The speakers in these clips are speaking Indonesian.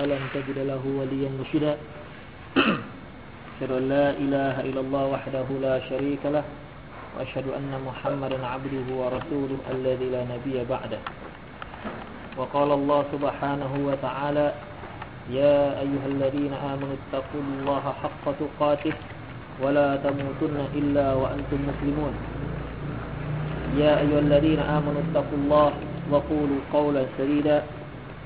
فلن تجد له وليا مرشدا. أشهد أن لا إله إلا الله وحده لا شريك له وأشهد أن محمدا عبده ورسوله الذي لا نبي بعده. وقال الله سبحانه وتعالى يا أيها الذين آمنوا اتقوا الله حق تقاته ولا تموتن إلا وأنتم مسلمون. يا أيها الذين آمنوا اتقوا الله وقولوا قولا سديدا.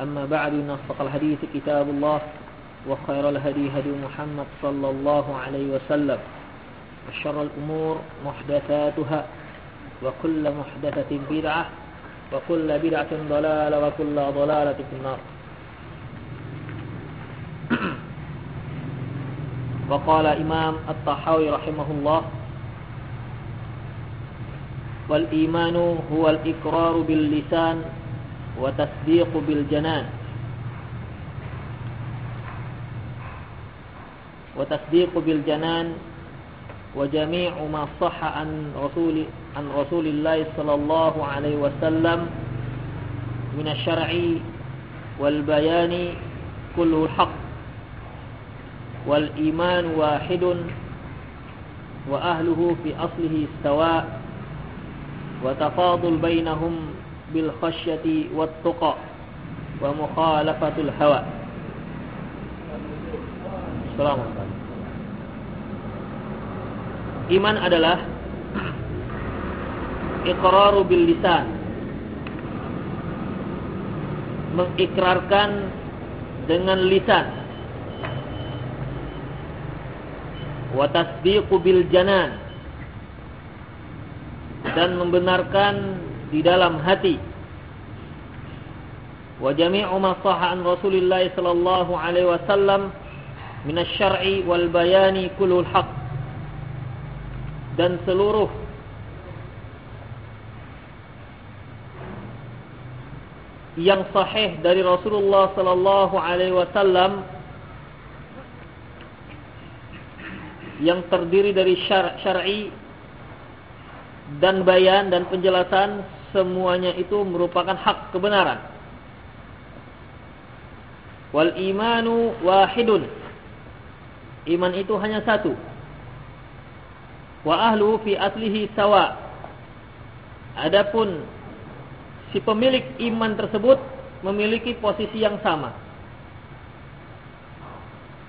أما بعد إن أصدق الحديث كتاب الله وخير الهدي هدي محمد صلى الله عليه وسلم وشر الأمور محدثاتها وكل محدثة بدعة وكل بدعة ضلالة وكل ضلالة في النار. وقال إمام الطحاوي رحمه الله والإيمان هو الإقرار باللسان وتصديق بالجنان. وتصديق بالجنان وجميع ما صح عن رسول عن رسول الله صلى الله عليه وسلم من الشرع والبيان كله حق. والإيمان واحد وأهله في أصله استواء وتفاضل بينهم bil khasyati wat tuqa wa mukhalafatul hawa. Assalamualaikum. Iman adalah iqraru bil lisan. Mengikrarkan dengan lisan. Wa tasdiqu bil janan. Dan membenarkan di dalam hati. Wa jami'u ma sahha an Rasulillah sallallahu alaihi wasallam min asy-syar'i wal bayani kullu haqq. Dan seluruh yang sahih dari Rasulullah sallallahu alaihi wasallam yang terdiri dari syar'i dan bayan dan penjelasan semuanya itu merupakan hak kebenaran. Wal imanu wahidun. Iman itu hanya satu wa ahlu fi aslihi sawa. Adapun si pemilik iman tersebut memiliki posisi yang sama.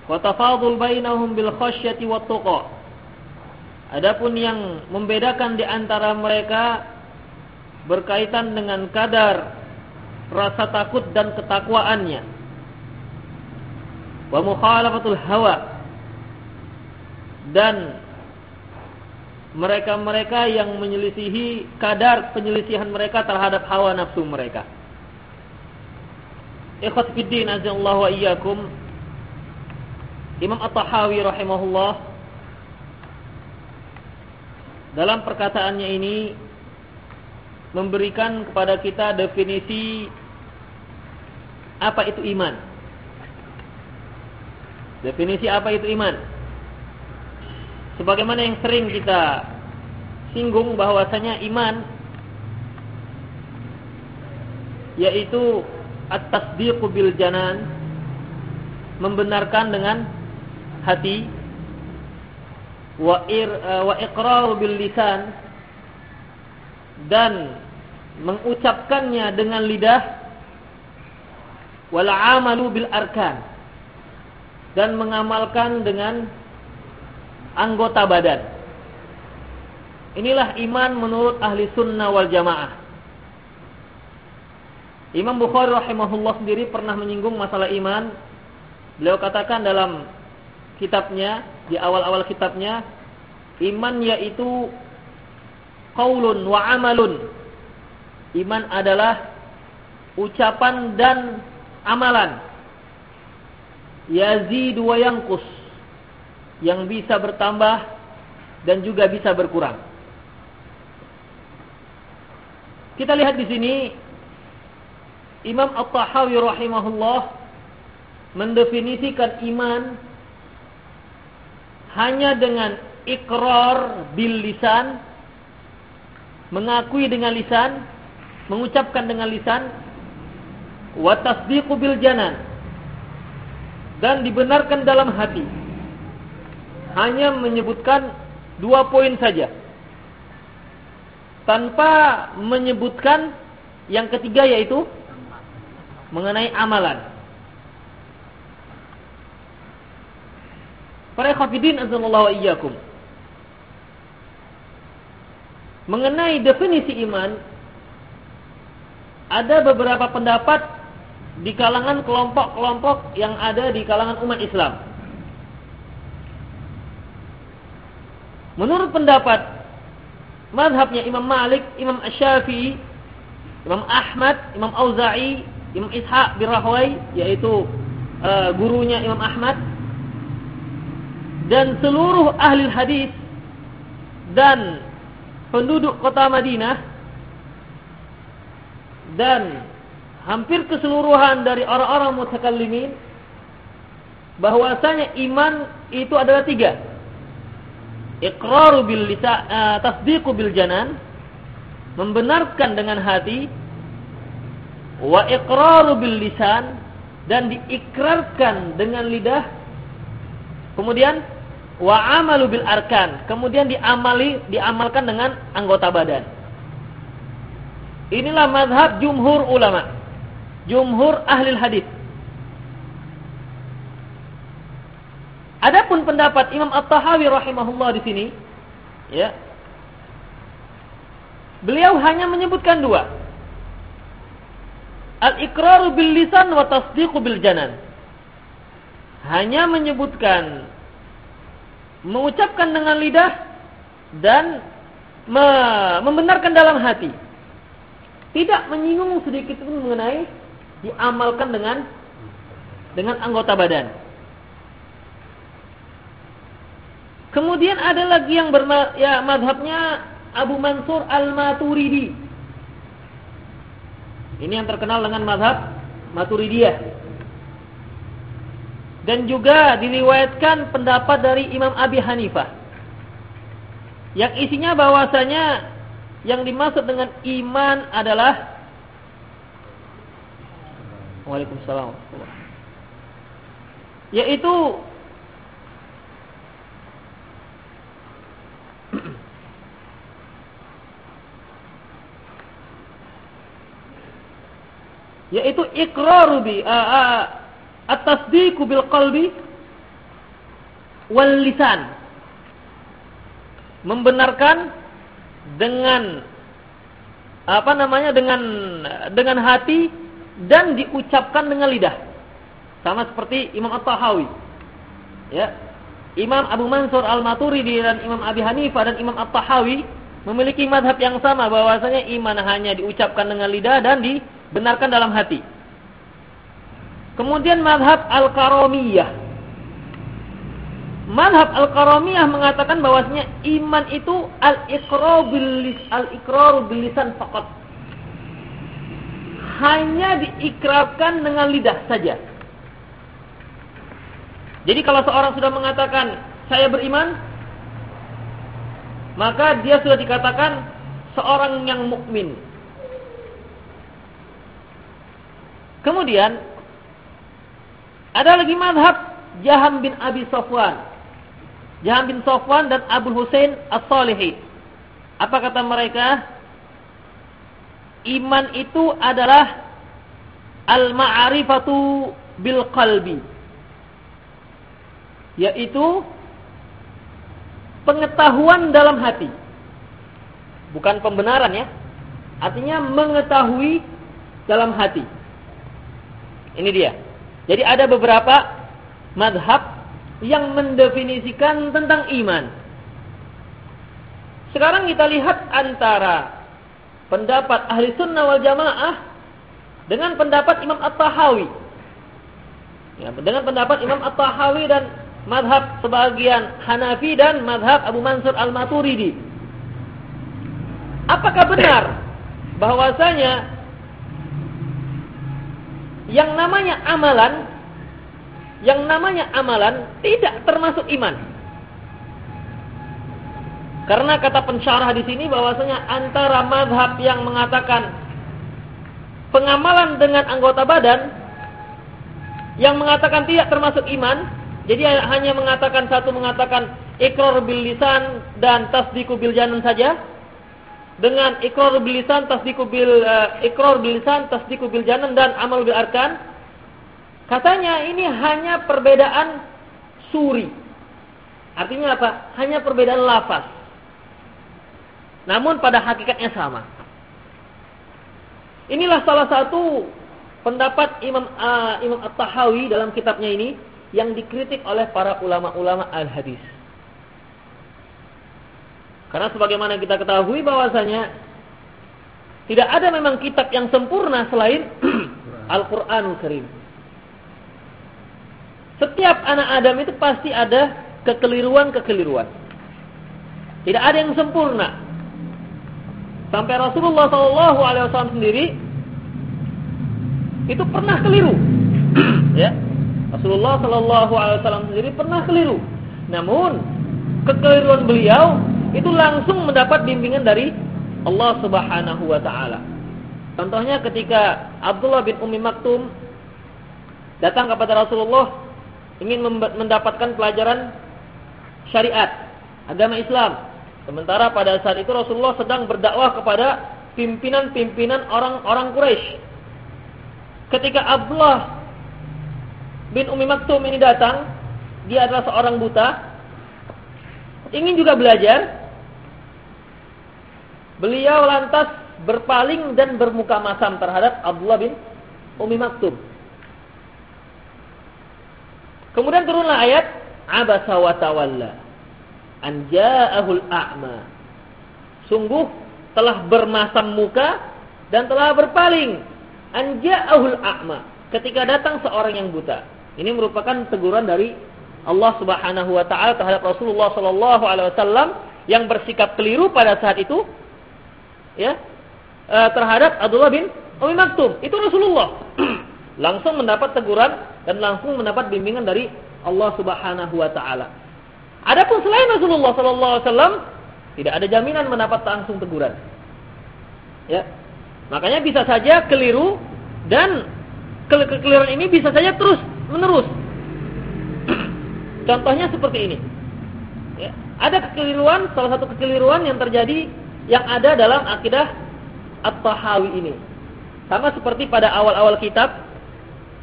Wa tafadul bainahum bil khasyati wat. Adapun yang membedakan di antara mereka berkaitan dengan kadar rasa takut dan ketakwaannya. Wa mukhalafatul hawa dan mereka-mereka yang menyelisihi kadar penyelisihan mereka terhadap hawa nafsu mereka. Ikhwat fiddin azallahu wa iyyakum. Imam At-Tahawi rahimahullah dalam perkataannya ini memberikan kepada kita definisi apa itu iman. Definisi apa itu iman? sebagaimana yang sering kita singgung bahwasanya iman yaitu at-tasdiqu bil janan membenarkan dengan hati wa ir, uh, wa bil lisan dan mengucapkannya dengan lidah wal amalu bil arkan dan mengamalkan dengan anggota badan. Inilah iman menurut ahli sunnah wal jamaah. Imam Bukhari rahimahullah sendiri pernah menyinggung masalah iman. Beliau katakan dalam kitabnya, di awal-awal kitabnya, iman yaitu qaulun wa amalun. Iman adalah ucapan dan amalan. Yazid wa yanqus yang bisa bertambah dan juga bisa berkurang. Kita lihat di sini Imam At-Tahawi rahimahullah mendefinisikan iman hanya dengan ikrar bil lisan mengakui dengan lisan mengucapkan dengan lisan wa tasdiqu bil janan dan dibenarkan dalam hati hanya menyebutkan dua poin saja tanpa menyebutkan yang ketiga yaitu mengenai amalan. Para khafidin azallahu iyyakum. Mengenai definisi iman ada beberapa pendapat di kalangan kelompok-kelompok yang ada di kalangan umat Islam. Menurut pendapat madhabnya Imam Malik, Imam Asy-Syafi'i, Imam Ahmad, Imam Auza'i, Imam Ishaq bin Rahway yaitu uh, gurunya Imam Ahmad dan seluruh ahli hadis dan penduduk kota Madinah dan hampir keseluruhan dari orang-orang mutakallimin bahwasanya iman itu adalah tiga. Iqraru bil lisan uh, tasdiqu bil janan membenarkan dengan hati wa iqraru bil lisan dan diikrarkan dengan lidah kemudian wa amalu bil arkan kemudian diamali diamalkan dengan anggota badan inilah mazhab jumhur ulama jumhur ahli hadis Adapun pendapat Imam At-Tahawi rahimahullah di sini ya Beliau hanya menyebutkan dua Al-iqraru bil lisan wa tasdiqu bil janan. Hanya menyebutkan mengucapkan dengan lidah dan me membenarkan dalam hati. Tidak menyinggung sedikit pun mengenai diamalkan dengan dengan anggota badan. Kemudian ada lagi yang berma ya madhabnya Abu Mansur Al-Maturidi ini yang terkenal dengan mazhab Maturidiyah. Dan juga diriwayatkan pendapat dari Imam Abi Hanifah. Yang isinya bahwasanya yang dimaksud dengan iman adalah Waalaikumsalam. Yaitu yaitu iqraru bi at-tasdiqu bil qalbi wal lisan membenarkan dengan apa namanya dengan dengan hati dan diucapkan dengan lidah sama seperti Imam At-Tahawi ya Imam Abu Mansur Al-Maturidi dan Imam Abi Hanifah dan Imam At-Tahawi memiliki madhab yang sama bahwasanya iman hanya diucapkan dengan lidah dan di benarkan dalam hati. Kemudian madhab al-karamiyah. Madhab al-karamiyah mengatakan bahwasanya iman itu al-iqrar bil al-iqrar bil lisan faqat. Hanya diikrarkan dengan lidah saja. Jadi kalau seorang sudah mengatakan saya beriman, maka dia sudah dikatakan seorang yang mukmin. Kemudian ada lagi madhab Jaham bin Abi Sofwan. Jaham bin Sofwan dan Abu Hussein As-Salihi. Apa kata mereka? Iman itu adalah al-ma'rifatu bil qalbi. Yaitu pengetahuan dalam hati. Bukan pembenaran ya. Artinya mengetahui dalam hati. Ini dia. Jadi ada beberapa madhab yang mendefinisikan tentang iman. Sekarang kita lihat antara pendapat ahli sunnah wal jamaah dengan pendapat Imam At-Tahawi. Ya, dengan pendapat Imam At-Tahawi dan madhab sebagian Hanafi dan madhab Abu Mansur Al-Maturidi. Apakah benar bahwasanya yang namanya amalan yang namanya amalan tidak termasuk iman? Karena kata pensyarah di sini bahwasanya antara madhab yang mengatakan pengamalan dengan anggota badan yang mengatakan tidak termasuk iman, jadi hanya mengatakan satu mengatakan ikrar bil lisan dan tasdiku bil janan saja. Dengan ikrar bil lisan, tasdiku bil uh, ikrar bil lisan, bil janan dan amal bil arkan. Katanya ini hanya perbedaan suri. Artinya apa? Hanya perbedaan lafaz. Namun pada hakikatnya sama. Inilah salah satu pendapat Imam uh, Imam At-Tahawi dalam kitabnya ini yang dikritik oleh para ulama-ulama al-hadis. Karena sebagaimana kita ketahui bahwasanya tidak ada memang kitab yang sempurna selain Al-Qur'anul Karim. Setiap anak Adam itu pasti ada kekeliruan-kekeliruan. Tidak ada yang sempurna. Sampai Rasulullah SAW sendiri itu pernah keliru. ya. Rasulullah Shallallahu Alaihi Wasallam sendiri pernah keliru. Namun kekeliruan beliau itu langsung mendapat bimbingan dari Allah Subhanahu Wa Taala. Contohnya ketika Abdullah bin Umi Maktum datang kepada Rasulullah ingin mendapatkan pelajaran syariat agama Islam. Sementara pada saat itu Rasulullah sedang berdakwah kepada pimpinan-pimpinan orang-orang Quraisy. Ketika Abdullah bin Umi Maktum ini datang, dia adalah seorang buta, ingin juga belajar. Beliau lantas berpaling dan bermuka masam terhadap Abdullah bin Umi Maktum. Kemudian turunlah ayat Abasa wa tawalla an ja'ahul a'ma. Sungguh telah bermasam muka dan telah berpaling an ja'ahul a'ma ketika datang seorang yang buta. Ini merupakan teguran dari Allah Subhanahu wa taala terhadap Rasulullah sallallahu alaihi wasallam yang bersikap keliru pada saat itu ya e, terhadap Abdullah bin Umi Maktum. Itu Rasulullah. langsung mendapat teguran dan langsung mendapat bimbingan dari Allah Subhanahu wa taala. Adapun selain Rasulullah sallallahu alaihi wasallam tidak ada jaminan mendapat langsung teguran. Ya. Makanya bisa saja keliru dan kekeliruan ini bisa saja terus menerus. Contohnya seperti ini. Ya, ada kekeliruan, salah satu kekeliruan yang terjadi yang ada dalam akidah At-Tahawi ini. Sama seperti pada awal-awal kitab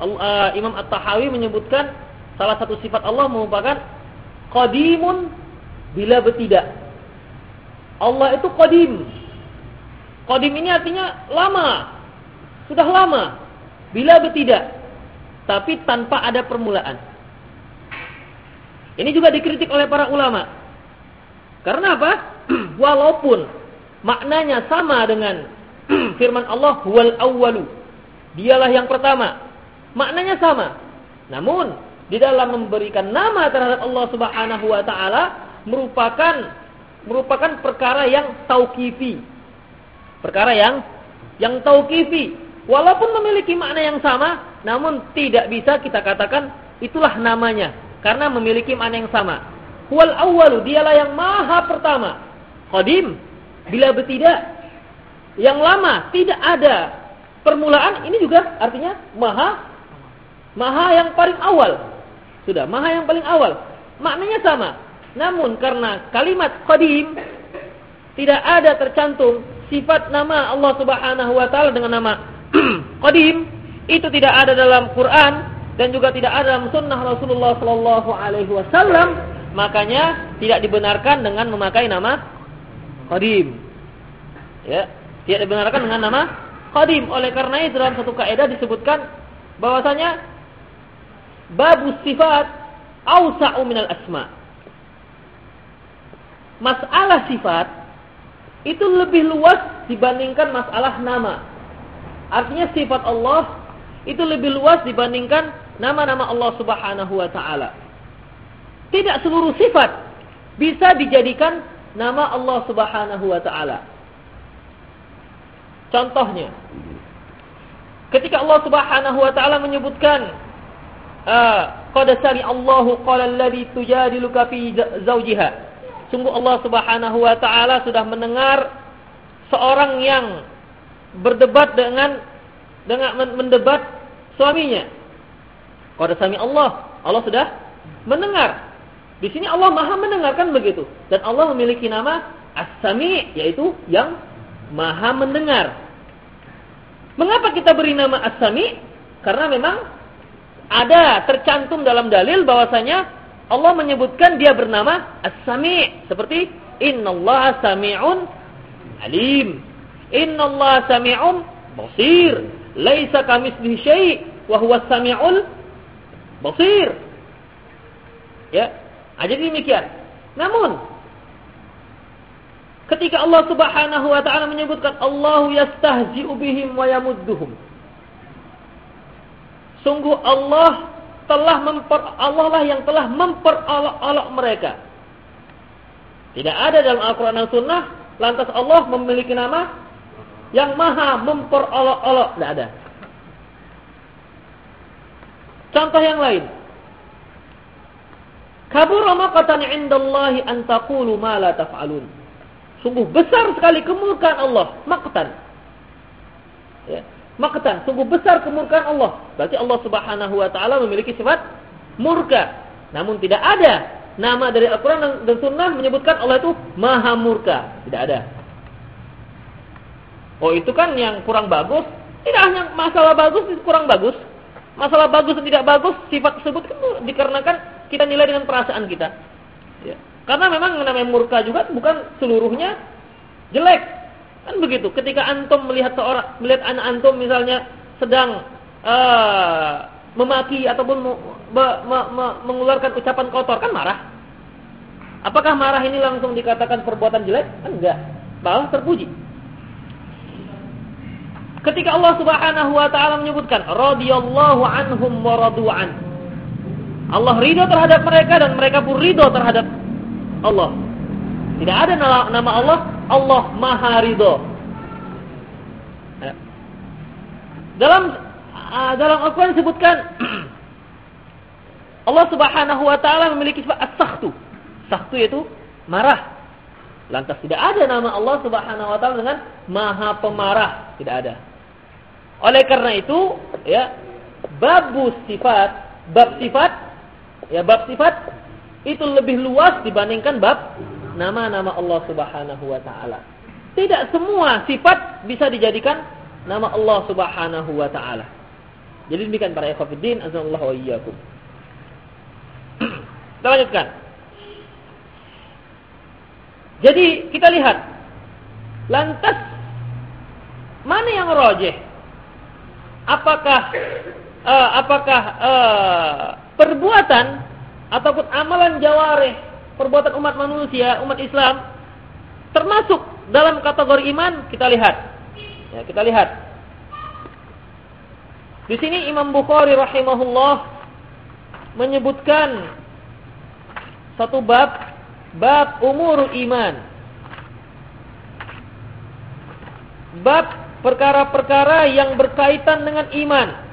uh, Imam At-Tahawi menyebutkan salah satu sifat Allah merupakan qadimun bila betidak. Allah itu qadim. Qadim ini artinya lama. Sudah lama. Bila betidak tapi tanpa ada permulaan. Ini juga dikritik oleh para ulama. Karena apa? Walaupun maknanya sama dengan firman Allah wal awwalu. Dialah yang pertama. Maknanya sama. Namun di dalam memberikan nama terhadap Allah Subhanahu wa taala merupakan merupakan perkara yang tauqifi. Perkara yang yang tauqifi. Walaupun memiliki makna yang sama, namun tidak bisa kita katakan itulah namanya karena memiliki makna yang sama. Wal awwalu dialah yang maha pertama. Qadim bila bertidak yang lama tidak ada permulaan ini juga artinya maha maha yang paling awal. Sudah maha yang paling awal. Maknanya sama. Namun karena kalimat qadim tidak ada tercantum sifat nama Allah Subhanahu wa taala dengan nama qadim itu tidak ada dalam Quran dan juga tidak ada dalam sunnah Rasulullah Sallallahu Alaihi Wasallam, makanya tidak dibenarkan dengan memakai nama qadim. Ya, tidak dibenarkan dengan nama qadim. Oleh karena itu dalam satu kaidah disebutkan bahwasanya babu sifat awsa'u minal asma. Masalah sifat itu lebih luas dibandingkan masalah nama. Artinya sifat Allah itu lebih luas dibandingkan nama-nama Allah Subhanahu wa taala. Tidak seluruh sifat bisa dijadikan nama Allah Subhanahu wa taala. Contohnya, ketika Allah Subhanahu wa taala menyebutkan qad sami Allahu qala alladhi tujadiluka fi zawjiha. Sungguh Allah Subhanahu wa taala sudah mendengar seorang yang berdebat dengan dengan mendebat suaminya. Qad sami Allah, Allah sudah mendengar. Di sini Allah Maha mendengarkan begitu dan Allah memiliki nama As-Sami yaitu yang Maha mendengar. Mengapa kita beri nama As-Sami? Karena memang ada tercantum dalam dalil bahwasanya Allah menyebutkan dia bernama As-Sami seperti Innallaha Sami'un Alim. Innallaha Sami'un Basir. Laisa kamitslihi syai' wa huwa Sami'ul Basir. Ya, Nah, jadi demikian. Namun ketika Allah Subhanahu wa taala menyebutkan Allahu yastahzi'u bihim wa yamudduhum. Sungguh Allah telah memper Allah lah yang telah memperolok-olok mereka. Tidak ada dalam Al-Qur'an dan Sunnah lantas Allah memiliki nama yang maha memperolok-olok. Tidak ada. Contoh yang lain. Kabura maqatan indallahi an ma la taf'alun. Sungguh besar sekali kemurkaan Allah, maqtan. Ya, maqtan, sungguh besar kemurkaan Allah. Berarti Allah Subhanahu wa taala memiliki sifat murka. Namun tidak ada nama dari Al-Qur'an dan Sunnah menyebutkan Allah itu maha murka. Tidak ada. Oh, itu kan yang kurang bagus. Tidak hanya masalah bagus, kurang bagus. Masalah bagus dan tidak bagus, sifat tersebut kan dikarenakan kita nilai dengan perasaan kita. Ya. Karena memang namanya murka juga bukan seluruhnya jelek. Kan begitu. Ketika antum melihat seorang melihat anak antum misalnya sedang uh, memaki ataupun me, me, me, mengeluarkan ucapan kotor kan marah. Apakah marah ini langsung dikatakan perbuatan jelek? Kan enggak. Malah terpuji. Ketika Allah Subhanahu wa taala menyebutkan radhiyallahu anhum wa radu'an Allah ridho terhadap mereka dan mereka pun ridho terhadap Allah. Tidak ada nama Allah, Allah Maha Ridho. Ya. Dalam uh, dalam Al-Quran disebutkan Allah Subhanahu wa taala memiliki sifat as-sakhtu. Sakhtu itu marah. Lantas tidak ada nama Allah Subhanahu wa taala dengan Maha Pemarah, tidak ada. Oleh karena itu, ya, bab sifat, bab sifat Ya bab sifat itu lebih luas dibandingkan bab nama-nama Allah Subhanahu wa taala. Tidak semua sifat bisa dijadikan nama Allah Subhanahu wa taala. Jadi demikian para ikhwatiddin azallahu wa iyyakum. Kita lanjutkan. Jadi kita lihat lantas mana yang rojeh? Apakah uh, apakah uh, perbuatan ataupun amalan jawareh, perbuatan umat manusia, umat Islam termasuk dalam kategori iman, kita lihat. Ya, kita lihat. Di sini Imam Bukhari rahimahullah menyebutkan satu bab bab umur iman. Bab perkara-perkara yang berkaitan dengan iman.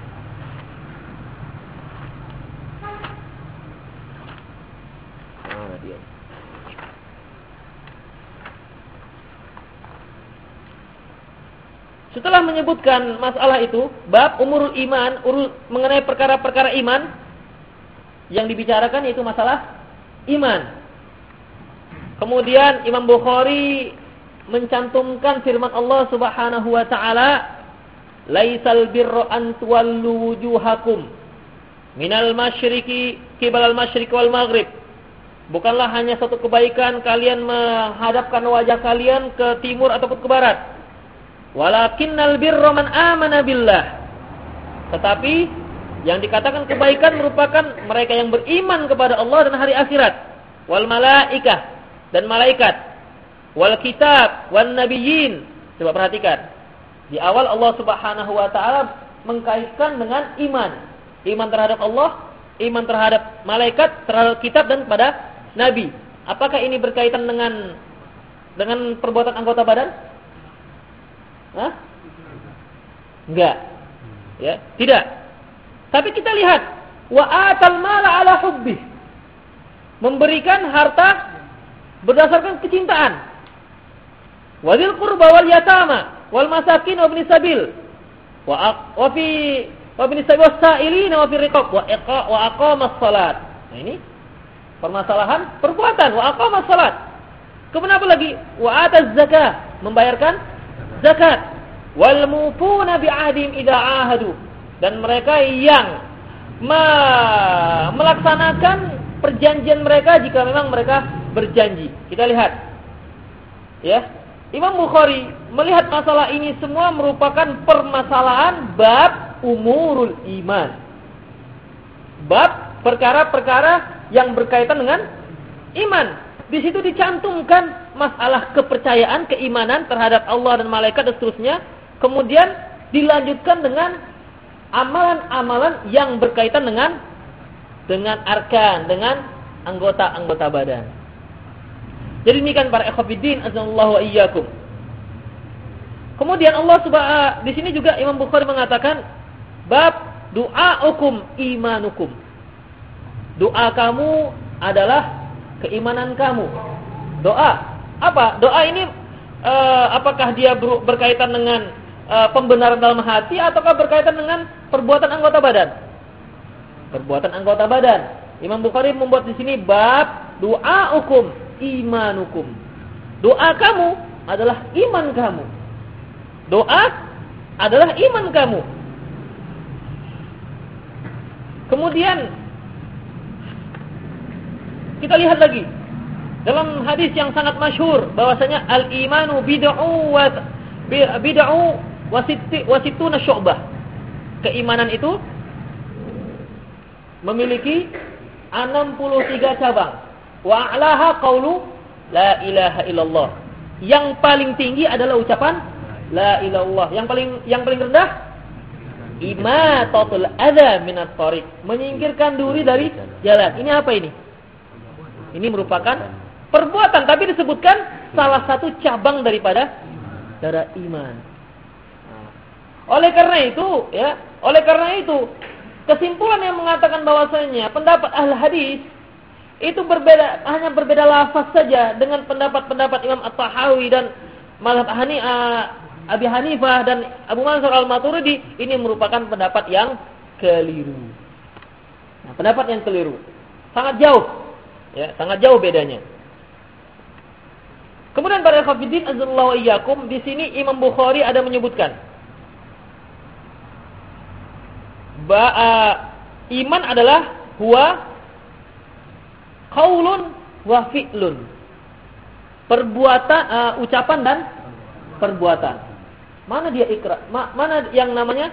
Setelah menyebutkan masalah itu, bab umur iman, urus mengenai perkara-perkara iman yang dibicarakan yaitu masalah iman. Kemudian Imam Bukhari mencantumkan firman Allah Subhanahu wa taala, "Laisal birra an tuwallu wujuhakum minal masyriqi qibalal masyriq wal maghrib." Bukanlah hanya satu kebaikan kalian menghadapkan wajah kalian ke timur ataupun ke barat Walakinnal birra man amana billah. Tetapi yang dikatakan kebaikan merupakan mereka yang beriman kepada Allah dan hari akhirat. Wal malaikah dan malaikat. Wal kitab wan nabiyyin. Coba perhatikan. Di awal Allah Subhanahu wa taala mengkaitkan dengan iman. Iman terhadap Allah, iman terhadap malaikat, terhadap kitab dan kepada nabi. Apakah ini berkaitan dengan dengan perbuatan anggota badan? Hah? Enggak. Ya, tidak. Tapi kita lihat wa atal mala ala hubbi. Memberikan harta berdasarkan kecintaan. Wadil qurba wal yatama wal masakin wa sabil. Wa wa fi wa ibn sabil wasailin wa fi riqab wa iqa wa aqama salat. Nah ini permasalahan perbuatan wa aqama salat. Kemudian apa lagi? Wa ataz zakah, membayarkan zakat wal mufuna bi ahdim idza ahadu dan mereka yang me melaksanakan perjanjian mereka jika memang mereka berjanji. Kita lihat. Ya. Imam Bukhari melihat masalah ini semua merupakan permasalahan bab umurul iman. Bab perkara-perkara yang berkaitan dengan iman. Di situ dicantumkan masalah kepercayaan, keimanan terhadap Allah dan malaikat dan seterusnya Kemudian dilanjutkan dengan amalan-amalan yang berkaitan dengan dengan arkan, dengan anggota-anggota badan. Jadi ini kan para ikhwatiddin azallahu wa iyyakum. Kemudian Allah Subhanahu di sini juga Imam Bukhari mengatakan bab du'aukum imanukum. Doa kamu adalah keimanan kamu. Doa apa? Doa ini uh, apakah dia berkaitan dengan uh, pembenaran dalam hati ataukah berkaitan dengan perbuatan anggota badan? Perbuatan anggota badan. Imam Bukhari membuat di sini bab doa hukum imanukum. Doa kamu adalah iman kamu. Doa adalah iman kamu. Kemudian kita lihat lagi dalam hadis yang sangat masyhur bahwasanya al-imanu bid'u wa bid'u wasituna syu'bah. Keimanan itu memiliki 63 cabang. Wa a'laha qaulu la ilaha illallah. Yang paling tinggi adalah ucapan la ilallah. Yang paling yang paling rendah imatatul adza minat tariq, menyingkirkan duri dari jalan. Ini apa ini? Ini merupakan perbuatan tapi disebutkan salah satu cabang daripada darah iman. Oleh karena itu, ya, oleh karena itu, kesimpulan yang mengatakan bahwasanya pendapat ahli hadis itu berbeda hanya berbeda lafaz saja dengan pendapat-pendapat Imam At-Tahawi dan Mazhab Hani, Abi Hanifah dan Abu Mansur Al-Maturidi ini merupakan pendapat yang keliru. Nah, pendapat yang keliru. Sangat jauh. Ya, sangat jauh bedanya. Kemudian para khafidin azallahu iyyakum di sini Imam Bukhari ada menyebutkan ba'a iman adalah huwa qaulun wa fi'lun. Perbuatan uh, ucapan dan perbuatan. Mana dia ikra? Ma, mana yang namanya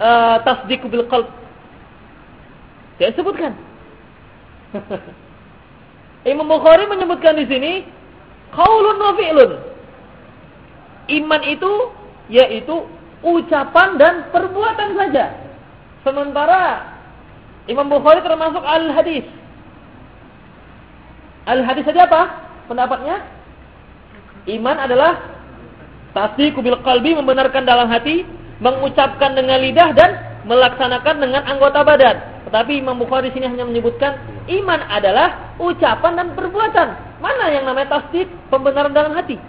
uh, tasdiq bil qalb? Saya sebutkan. Imam Bukhari menyebutkan di sini qaulun wa fi'lun. Iman itu yaitu ucapan dan perbuatan saja. Sementara Imam Bukhari termasuk al-hadis. Al-hadis saja apa? Pendapatnya? Iman adalah tasdiq bil qalbi membenarkan dalam hati, mengucapkan dengan lidah dan melaksanakan dengan anggota badan. Tetapi Imam Bukhari sini hanya menyebutkan iman adalah ucapan dan perbuatan. Mana yang namanya tasdik, pembenaran dalam hati?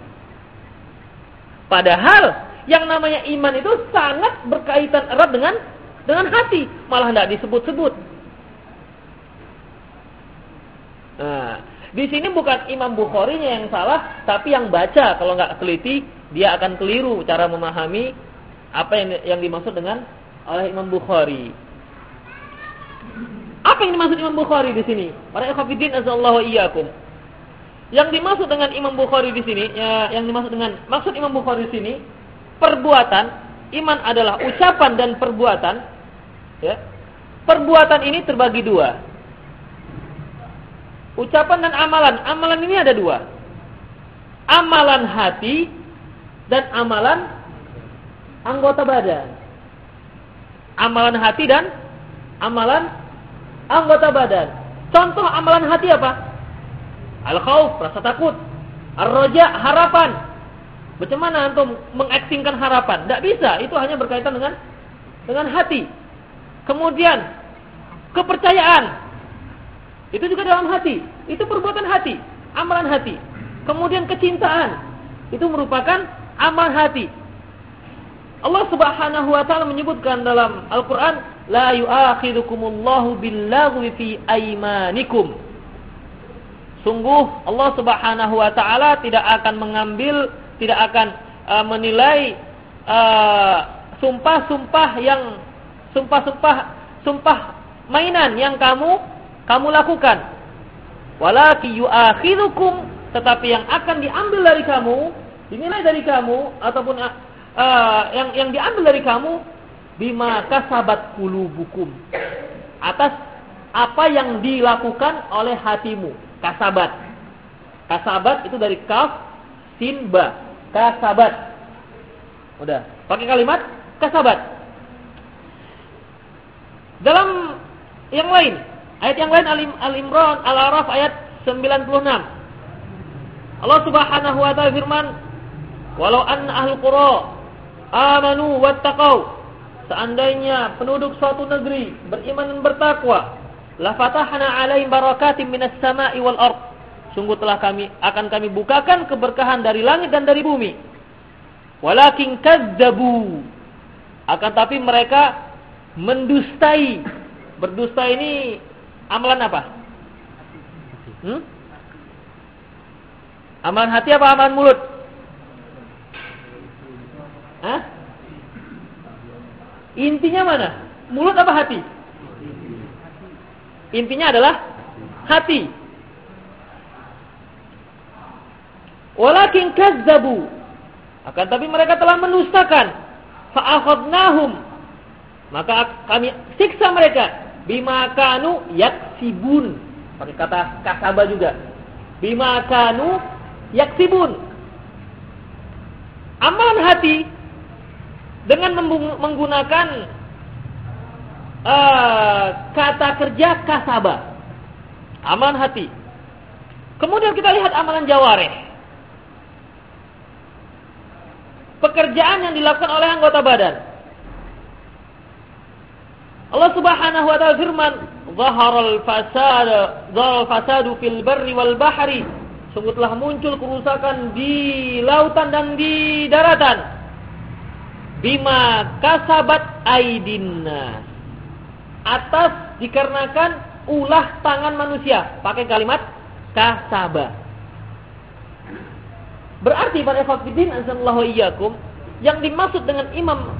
Padahal yang namanya iman itu sangat berkaitan erat dengan dengan hati, malah tidak disebut-sebut. Nah, di sini bukan Imam Bukhari-nya yang salah, tapi yang baca kalau nggak teliti dia akan keliru cara memahami apa yang yang dimaksud dengan oleh Imam Bukhari. Apa yang dimaksud Imam Bukhari di sini? Para ikhwatiddin azallahu iyyakum. Yang dimaksud dengan Imam Bukhari di sini, ya, yang dimaksud dengan maksud Imam Bukhari di sini, perbuatan, iman adalah ucapan dan perbuatan Ya. Perbuatan ini terbagi dua. Ucapan dan amalan. Amalan ini ada dua. Amalan hati dan amalan anggota badan. Amalan hati dan amalan anggota badan. Contoh amalan hati apa? Al-khauf, rasa takut. Ar-roja, harapan. Bagaimana antum mengaktingkan harapan? Tidak bisa, itu hanya berkaitan dengan dengan hati. Kemudian kepercayaan. Itu juga dalam hati. Itu perbuatan hati, amalan hati. Kemudian kecintaan. Itu merupakan amal hati. Allah Subhanahu wa taala menyebutkan dalam Al-Qur'an, "La yu'akhidukumullahu billaghwi fi aymanikum." Sungguh Allah Subhanahu wa taala tidak akan mengambil, tidak akan uh, menilai uh, sumpah-sumpah uh, yang sumpah-sumpah sumpah mainan yang kamu kamu lakukan. Walaki yu'akhidukum tetapi yang akan diambil dari kamu, dinilai dari kamu ataupun uh, yang yang diambil dari kamu bima kasabat qulubukum. Atas apa yang dilakukan oleh hatimu, kasabat. Kasabat itu dari kaf sin ba, kasabat. Udah, pakai kalimat kasabat. Dalam yang lain, ayat yang lain Al-Imran Al-Araf ayat 96. Allah Subhanahu wa taala firman, "Walau anna ahlul qura amanu wattaqau" Seandainya penduduk suatu negeri beriman dan bertakwa, la fatahna 'alaihim barakatim minas sama'i wal ard. Sungguh telah kami akan kami bukakan keberkahan dari langit dan dari bumi. Walakin kadzabu. Akan tapi mereka mendustai. Berdusta ini amalan apa? Hmm? Amalan hati apa amalan mulut? Hah? Intinya mana? Mulut apa hati? Intinya adalah hati. Walakin kazzabu. Akan tapi mereka telah mendustakan. Fa'akhadnahum. Maka kami siksa mereka bima kanu yaksibun. Pakai kata kasaba juga. Bima kanu yaksibun. Amalan hati dengan menggunakan uh, kata kerja kasaba. Amalan hati. Kemudian kita lihat amalan jawareh. Pekerjaan yang dilakukan oleh anggota badan. Allah Subhanahu wa taala firman, "Zaharal fasad, zaharal fasadu fil barri wal bahri." Sungguh telah muncul kerusakan di lautan dan di daratan. Bima kasabat aidinna. Atas dikarenakan ulah tangan manusia. Pakai kalimat kasaba. Berarti pada fakidin ansallahu iyyakum yang dimaksud dengan Imam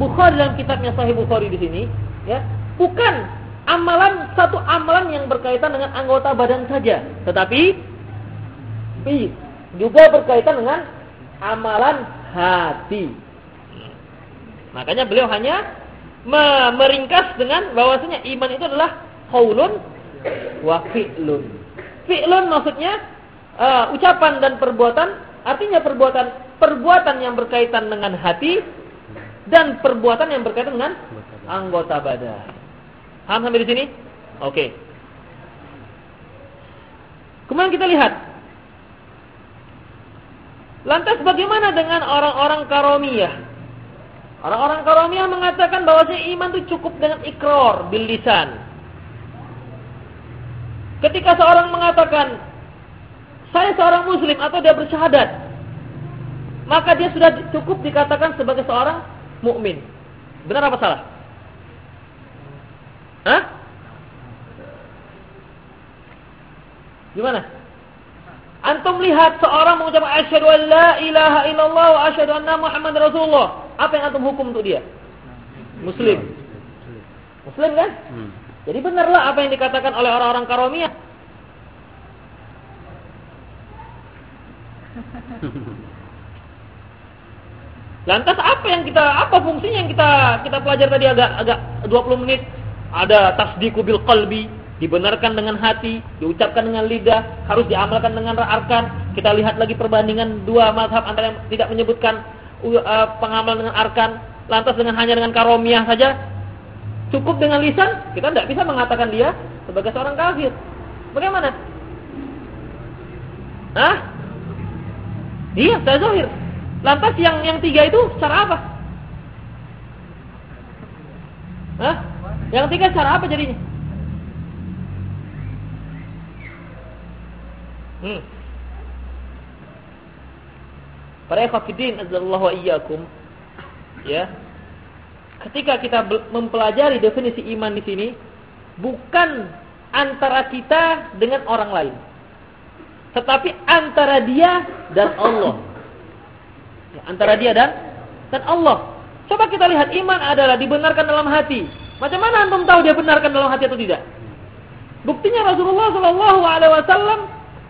Bukhari dalam kitabnya Sahih Bukhari di sini, ya, bukan amalan satu amalan yang berkaitan dengan anggota badan saja, tetapi juga berkaitan dengan amalan hati. Makanya beliau hanya meringkas dengan bahwasanya iman itu adalah qaulun wa fi'lun. Fi'lun maksudnya uh, ucapan dan perbuatan, artinya perbuatan perbuatan yang berkaitan dengan hati dan perbuatan yang berkaitan dengan anggota badan. Paham sampai di sini? Oke. Okay. Kemudian kita lihat Lantas bagaimana dengan orang-orang karomiyah? Orang-orang karomiyah mengatakan bahwa iman itu cukup dengan ikrar bil lisan. Ketika seorang mengatakan saya seorang muslim atau dia bersyahadat, maka dia sudah cukup dikatakan sebagai seorang mukmin. Benar apa salah? Hah? Gimana? Antum lihat seorang mengucapkan asyhadu an la ilaha illallah wa asyhadu anna Muhammad Rasulullah. Apa yang antum hukum untuk dia? Muslim. Muslim kan? Hmm. Jadi benarlah apa yang dikatakan oleh orang-orang karomiyah. Lantas apa yang kita apa fungsinya yang kita kita pelajari tadi agak agak 20 menit? Ada tasdiqu bil qalbi, dibenarkan dengan hati, diucapkan dengan lidah, harus diamalkan dengan arkan. Kita lihat lagi perbandingan dua mazhab antara yang tidak menyebutkan uh, pengamalan dengan arkan, lantas dengan hanya dengan karomiah saja. cukup dengan lisan, kita tidak bisa mengatakan dia sebagai seorang kafir. Bagaimana? Hah? Iya, zahir. Lantas yang yang tiga itu cara apa? Hah? Yang tiga cara apa jadinya? Hmm. Para ikhwatiddin azallahu iyyakum ya. Ketika kita mempelajari definisi iman di sini bukan antara kita dengan orang lain. Tetapi antara dia dan Allah. Ya, antara dia dan dan Allah. Coba kita lihat iman adalah dibenarkan dalam hati. Macam mana antum tahu dia benarkan dalam hati atau tidak? Buktinya Rasulullah Shallallahu Alaihi Wasallam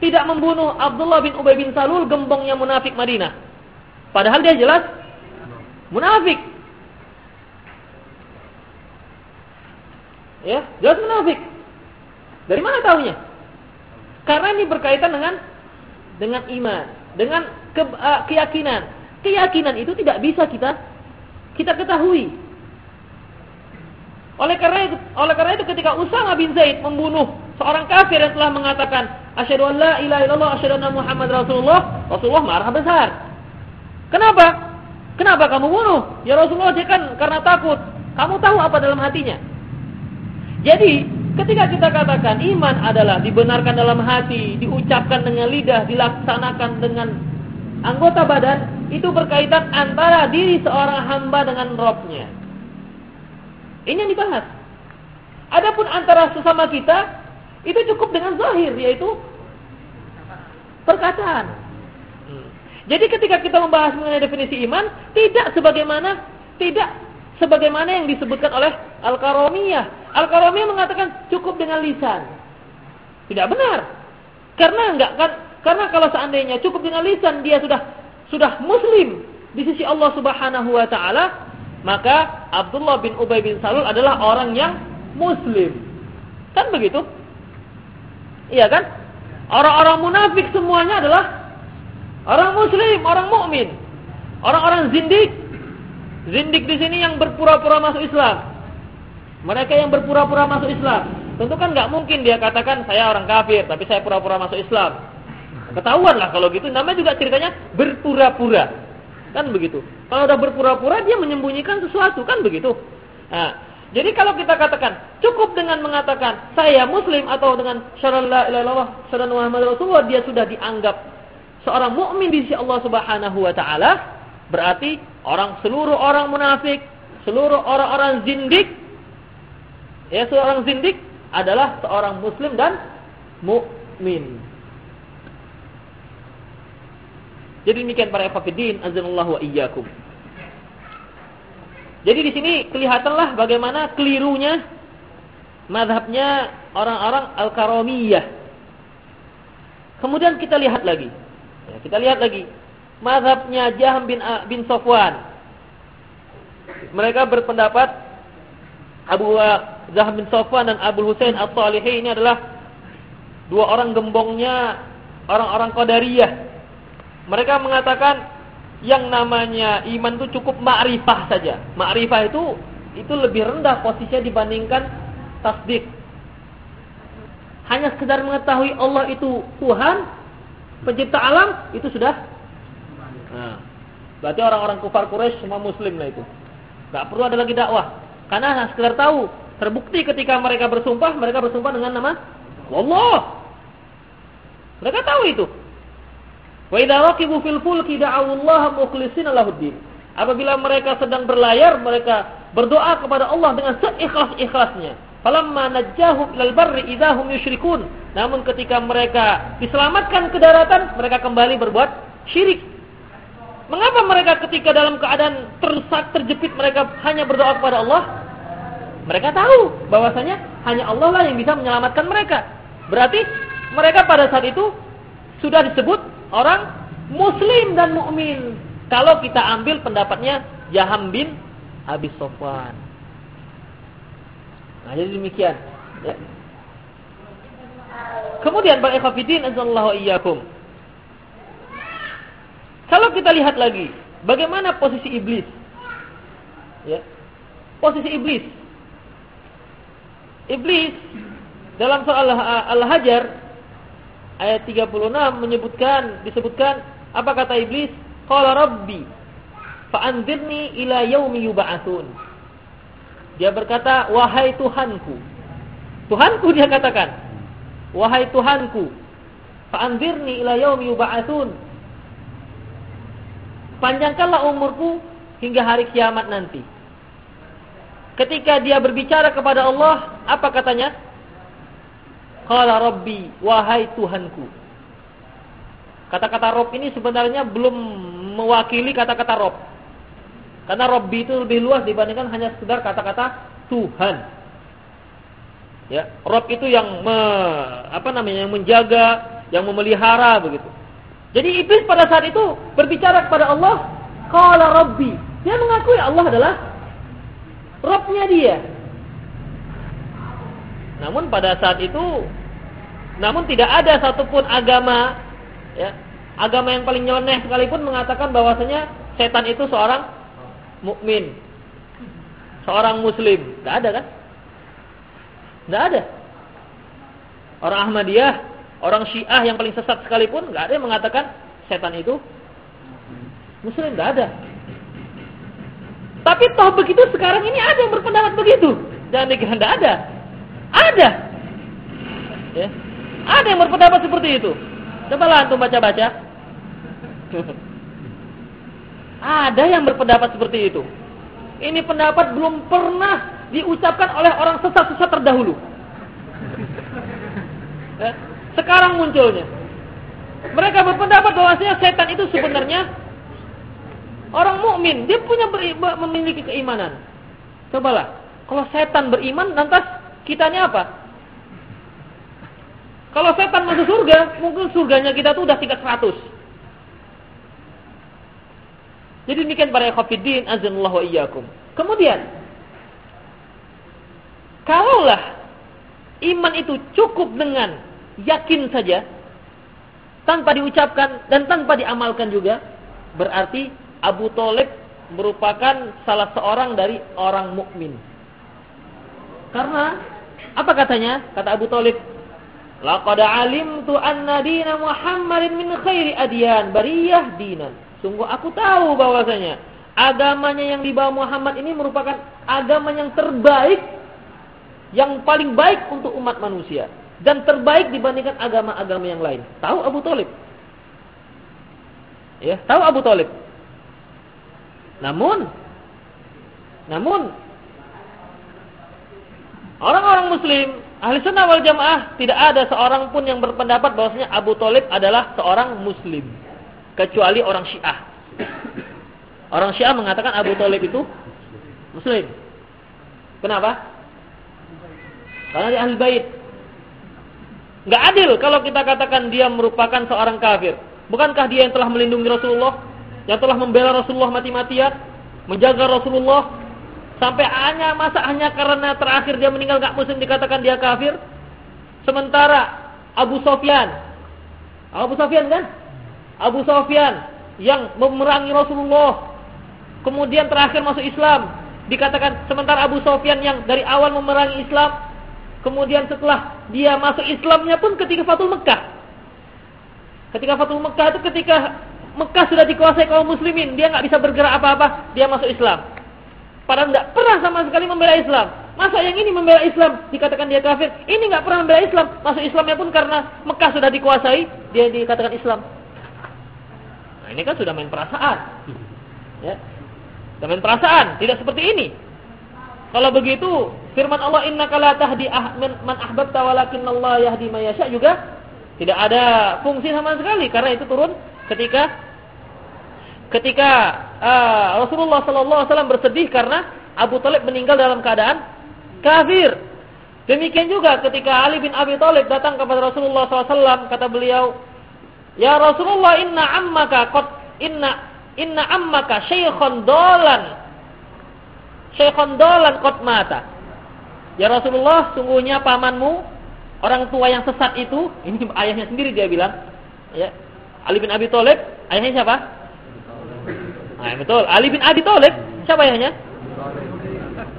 tidak membunuh Abdullah bin Ubay bin Salul gembongnya munafik Madinah. Padahal dia jelas munafik. Ya, jelas munafik. Dari mana tahunya? Karena ini berkaitan dengan dengan iman, dengan ke, uh, keyakinan. Keyakinan itu tidak bisa kita kita ketahui. Oleh karena itu, oleh karena itu ketika Usama bin Zaid membunuh seorang kafir yang telah mengatakan asyhadu an la ilaha illallah asyhadu anna Muhammad Rasulullah, Rasulullah marah besar. Kenapa? Kenapa kamu bunuh? Ya Rasulullah dia kan karena takut. Kamu tahu apa dalam hatinya? Jadi, ketika kita katakan iman adalah dibenarkan dalam hati, diucapkan dengan lidah, dilaksanakan dengan anggota badan, itu berkaitan antara diri seorang hamba dengan Robnya. Ini yang dibahas. Adapun antara sesama kita itu cukup dengan zahir yaitu perkataan. Hmm. Jadi ketika kita membahas mengenai definisi iman, tidak sebagaimana tidak sebagaimana yang disebutkan oleh Al-Karamiyah. Al-Karamiyah mengatakan cukup dengan lisan. Tidak benar. Karena enggak kan karena kalau seandainya cukup dengan lisan dia sudah sudah muslim di sisi Allah Subhanahu wa taala, maka Abdullah bin Ubay bin Salul adalah orang yang muslim. Kan begitu? Iya kan? Orang-orang munafik semuanya adalah orang muslim, orang mukmin. Orang-orang zindik. Zindik di sini yang berpura-pura masuk Islam. Mereka yang berpura-pura masuk Islam. Tentu kan nggak mungkin dia katakan saya orang kafir, tapi saya pura-pura masuk Islam. Ketahuan lah kalau gitu. Namanya juga ceritanya berpura-pura. Kan begitu. Kalau udah berpura-pura dia menyembunyikan sesuatu, kan begitu. Nah, jadi kalau kita katakan cukup dengan mengatakan saya muslim atau dengan syarat la ilaha illallah syarat Muhammad Rasulullah dia sudah dianggap seorang mukmin di sisi Allah Subhanahu wa taala, berarti orang seluruh orang munafik, seluruh orang-orang zindik ya seorang zindik adalah seorang muslim dan mukmin. Jadi demikian para ikhwatiddin azanallahu wa iyyakum. Jadi di sini kelihatanlah bagaimana kelirunya madhabnya orang-orang Al-Karamiyah. Kemudian kita lihat lagi. Ya, kita lihat lagi madhabnya Jaham bin bin Sofwan. Mereka berpendapat Abu Zahab bin Sofwan dan Abu Husain At-Talihi ini adalah dua orang gembongnya orang-orang Qadariyah mereka mengatakan yang namanya iman itu cukup ma'rifah saja. Ma'rifah itu itu lebih rendah posisinya dibandingkan tasdik. Hanya sekedar mengetahui Allah itu Tuhan, pencipta alam, itu sudah. Nah, berarti orang-orang kufar Quraisy semua muslim lah itu. Gak perlu ada lagi dakwah. Karena hanya sekedar tahu, terbukti ketika mereka bersumpah, mereka bersumpah dengan nama Allah. Mereka tahu itu. Wa idza raqibu fil fulki da'u. Apabila mereka sedang berlayar, mereka berdoa kepada Allah dengan seikhlas-ikhlasnya. Falamma najjahum ilal barri idahum yusyrikun. Namun ketika mereka diselamatkan ke daratan, mereka kembali berbuat syirik. Mengapa mereka ketika dalam keadaan tersak terjepit mereka hanya berdoa kepada Allah? Mereka tahu bahwasanya hanya Allah lah yang bisa menyelamatkan mereka. Berarti mereka pada saat itu sudah disebut orang muslim dan mukmin. Kalau kita ambil pendapatnya Jaham bin Abi Sofwan. Nah, jadi demikian. Ya. Kemudian para ikhwatiddin azallahu iyyakum. Kalau kita lihat lagi, bagaimana posisi iblis? Ya. Posisi iblis. Iblis dalam soal Al-Hajar ayat 36 menyebutkan disebutkan apa kata iblis? Qala rabbi fa'anzirni ila yaumi yub'atsun. Dia berkata, "Wahai Tuhanku." Tuhanku dia katakan. "Wahai Tuhanku, fa'anzirni ila yaumi yub'atsun." Panjangkanlah umurku hingga hari kiamat nanti. Ketika dia berbicara kepada Allah, apa katanya? Qala rabbi, wahai Tuhanku. Kata-kata Rob ini sebenarnya belum mewakili kata-kata Rob. Karena Robbi itu lebih luas dibandingkan hanya sekedar kata-kata Tuhan. Ya, Rob itu yang me, apa namanya yang menjaga, yang memelihara begitu. Jadi iblis pada saat itu berbicara kepada Allah, "Qala Rabbi." Dia mengakui Allah adalah Robnya dia. Namun pada saat itu namun tidak ada satupun agama ya, agama yang paling nyoneh sekalipun mengatakan bahwasanya setan itu seorang mukmin, seorang muslim. Tidak ada kan? Tidak ada. Orang Ahmadiyah, orang Syiah yang paling sesat sekalipun nggak ada yang mengatakan setan itu muslim. Tidak ada. Tapi toh begitu sekarang ini ada yang berpendapat begitu. Jangan dikira tidak ada. Ada. Ya. Ada yang berpendapat seperti itu. Cobalah antum baca-baca. Ada yang berpendapat seperti itu. Ini pendapat belum pernah diucapkan oleh orang sesat-sesat terdahulu. Ya, sekarang munculnya. Mereka berpendapat bahwasanya setan itu sebenarnya orang mukmin. Dia punya memiliki keimanan. Cobalah, kalau setan beriman, lantas kitanya apa? Kalau setan masuk surga, mungkin surganya kita tuh udah tingkat 100. Jadi demikian para ikhwatiddin wa iyyakum. Kemudian kalaulah iman itu cukup dengan yakin saja tanpa diucapkan dan tanpa diamalkan juga, berarti Abu Talib merupakan salah seorang dari orang mukmin. Karena apa katanya? Kata Abu Talib, Laqad alimtu anna dina Muhammadin min khairi adyan bariyah dinan. Sungguh aku tahu bahwasanya agamanya yang dibawa Muhammad ini merupakan agama yang terbaik yang paling baik untuk umat manusia dan terbaik dibandingkan agama-agama yang lain. Tahu Abu Talib? Ya, tahu Abu Talib. Namun namun orang-orang muslim Ahli sunnah wal jamaah tidak ada seorang pun yang berpendapat bahwasanya Abu Talib adalah seorang muslim. Kecuali orang syiah. Orang syiah mengatakan Abu Talib itu muslim. Kenapa? Karena dia ahli bait. Gak adil kalau kita katakan dia merupakan seorang kafir. Bukankah dia yang telah melindungi Rasulullah? Yang telah membela Rasulullah mati-matian? Menjaga Rasulullah? Sampai hanya masa hanya karena terakhir dia meninggal gak muslim dikatakan dia kafir. Sementara Abu Sofyan, Abu Sofyan kan? Abu Sofyan yang memerangi Rasulullah, kemudian terakhir masuk Islam, dikatakan sementara Abu Sofyan yang dari awal memerangi Islam, kemudian setelah dia masuk Islamnya pun ketika Fatul Mekah. Ketika Fatul Mekah itu ketika Mekah sudah dikuasai kaum muslimin, dia nggak bisa bergerak apa-apa, dia masuk Islam. Padahal tidak pernah sama sekali membela Islam. Masa yang ini membela Islam dikatakan dia kafir? Ini nggak pernah membela Islam. Masuk Islamnya pun karena Mekah sudah dikuasai, dia dikatakan Islam. Nah, ini kan sudah main perasaan. Ya. Sudah main perasaan, tidak seperti ini. Kalau begitu, firman Allah Inna la tahdi ah, man ahbabta walakinnallaha yahdi may yasha juga tidak ada fungsi sama sekali karena itu turun ketika ketika uh, Rasulullah sallallahu alaihi wasallam bersedih karena Abu Talib meninggal dalam keadaan kafir. Demikian juga ketika Ali bin Abi Thalib datang kepada Rasulullah SAW, kata beliau, Ya Rasulullah inna ammaka qad inna inna ammaka syekhon dolan. Syekhon dolan qad mata. Ya Rasulullah, sungguhnya pamanmu, orang tua yang sesat itu, ini ayahnya sendiri dia bilang, ya. Ali bin Abi Thalib, ayahnya siapa? Nah, betul. Ali bin Abi Thalib, siapa ayahnya?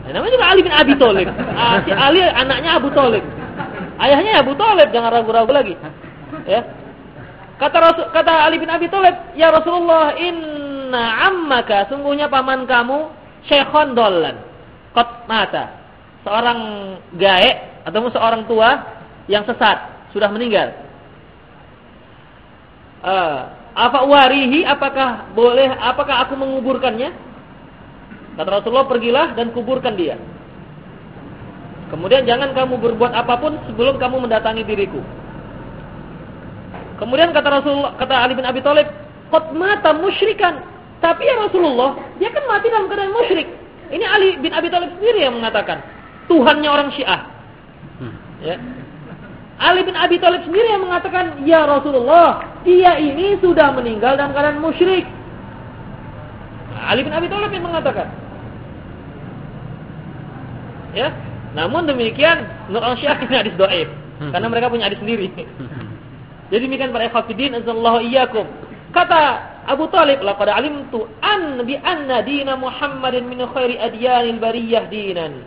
Ya, namanya juga Ali bin Abi Thalib. Ah, si Ali anaknya Abu Thalib. Ayahnya Abu Thalib, jangan ragu-ragu lagi. Ya. Kata Rasul, kata Ali bin Abi Thalib, "Ya Rasulullah, inna ammaka, sungguhnya paman kamu syekhon dollan. Kot mata. Seorang gaek atau seorang tua yang sesat, sudah meninggal. Uh, apa warihi? Apakah boleh? Apakah aku menguburkannya? Kata Rasulullah, pergilah dan kuburkan dia. Kemudian jangan kamu berbuat apa pun sebelum kamu mendatangi diriku. Kemudian kata Rasulullah, kata Ali bin Abi Thalib, "Qad mata musyrikan." Tapi ya Rasulullah, dia kan mati dalam keadaan musyrik. Ini Ali bin Abi Thalib sendiri yang mengatakan, Tuhannya orang Syiah. Hmm. Ya. Ali bin Abi Thalib sendiri yang mengatakan, "Ya Rasulullah, dia ini sudah meninggal dalam keadaan musyrik." Ali bin Abi Thalib yang mengatakan. Ya. Namun demikian, menurut orang Syiah ini hadis dhaif, hmm. karena mereka punya hadis sendiri. Jadi demikian para ikhwatiddin azallahu iyyakum. Kata Abu Talib, laqad alimtu an bi anna dina Muhammadin min khairi adyanil bariyah dinan.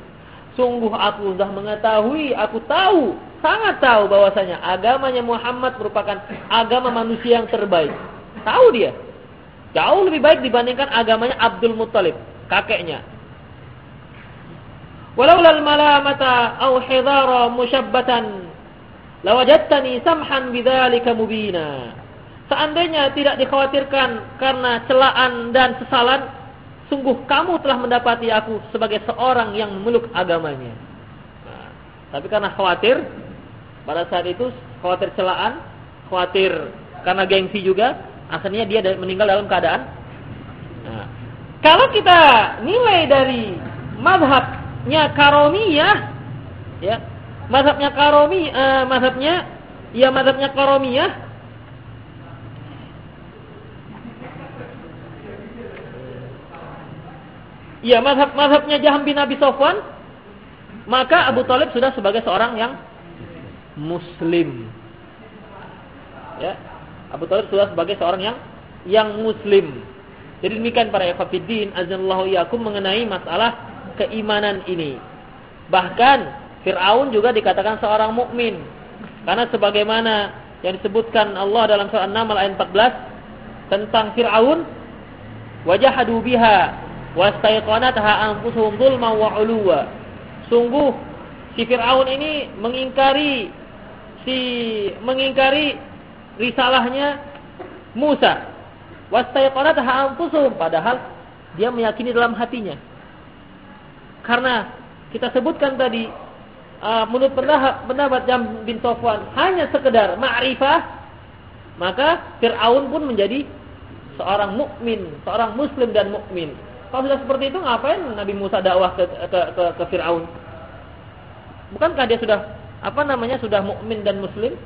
Sungguh aku sudah mengetahui, aku tahu, sangat tahu bahwasanya agamanya Muhammad merupakan agama manusia yang terbaik. Tahu dia. Jauh lebih baik dibandingkan agamanya Abdul Muttalib, kakeknya. Walaulal malamata au hidara musyabbatan Lawajatani samhan bidzalika mubina. Seandainya tidak dikhawatirkan karena celaan dan sesalan, sungguh kamu telah mendapati aku sebagai seorang yang memeluk agamanya. Nah, tapi karena khawatir, pada saat itu khawatir celaan, khawatir karena gengsi juga, akhirnya dia meninggal dalam keadaan. Nah, kalau kita nilai dari madhabnya karomiyah, ya Mazhabnya Karomi, uh, mazhabnya ya mazhabnya Karomiyah Ya mazhab mazhabnya Jaham bin Abi Sofwan maka Abu Talib sudah sebagai seorang yang muslim. Ya. Abu Talib sudah sebagai seorang yang yang muslim. Jadi demikian para ikhwatiddin azallahu yakum mengenai masalah keimanan ini. Bahkan Fir'aun juga dikatakan seorang mukmin. Karena sebagaimana yang disebutkan Allah dalam surah An-Naml ayat 14 tentang Fir'aun, wajahadu biha wastaiqanatha anfusuhum dzulman wa 'uluwa. Sungguh si Fir'aun ini mengingkari si mengingkari risalahnya Musa. Wastaiqanatha anfusuhum padahal dia meyakini dalam hatinya. Karena kita sebutkan tadi uh, menurut pendapat, pendapat Jam bin Sofwan hanya sekedar ma'rifah, maka Fir'aun pun menjadi seorang mukmin, seorang muslim dan mukmin. Kalau sudah seperti itu ngapain Nabi Musa dakwah ke ke ke, ke Firaun? Bukankah dia sudah apa namanya sudah mukmin dan muslim?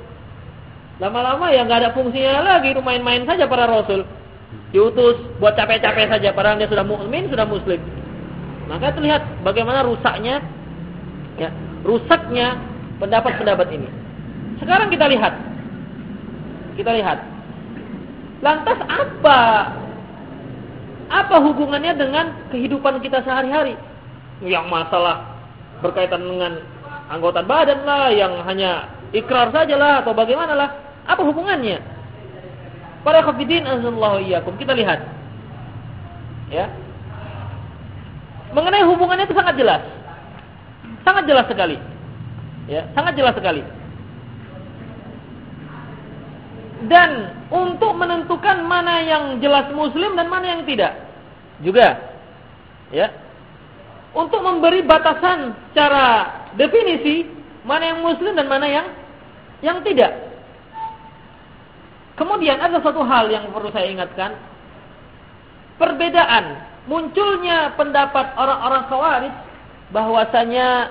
Lama-lama ya nggak ada fungsinya lagi, main-main saja para rasul. Diutus buat capek-capek saja padahal dia sudah mukmin, sudah muslim. Maka terlihat bagaimana rusaknya ya, rusaknya pendapat-pendapat ini. Sekarang kita lihat. Kita lihat. Lantas apa apa hubungannya dengan kehidupan kita sehari-hari? Yang masalah berkaitan dengan anggota badan lah, yang hanya ikrar saja lah atau bagaimana lah. Apa hubungannya? Para khafidin azallahu iyyakum. Kita lihat. Ya. Mengenai hubungannya itu sangat jelas. Sangat jelas sekali. Ya, sangat jelas sekali. Dan untuk menentukan mana yang jelas muslim dan mana yang tidak. Juga. Ya. Untuk memberi batasan secara definisi mana yang muslim dan mana yang yang tidak. Kemudian ada satu hal yang perlu saya ingatkan. Perbedaan munculnya pendapat orang-orang khawarij bahwasanya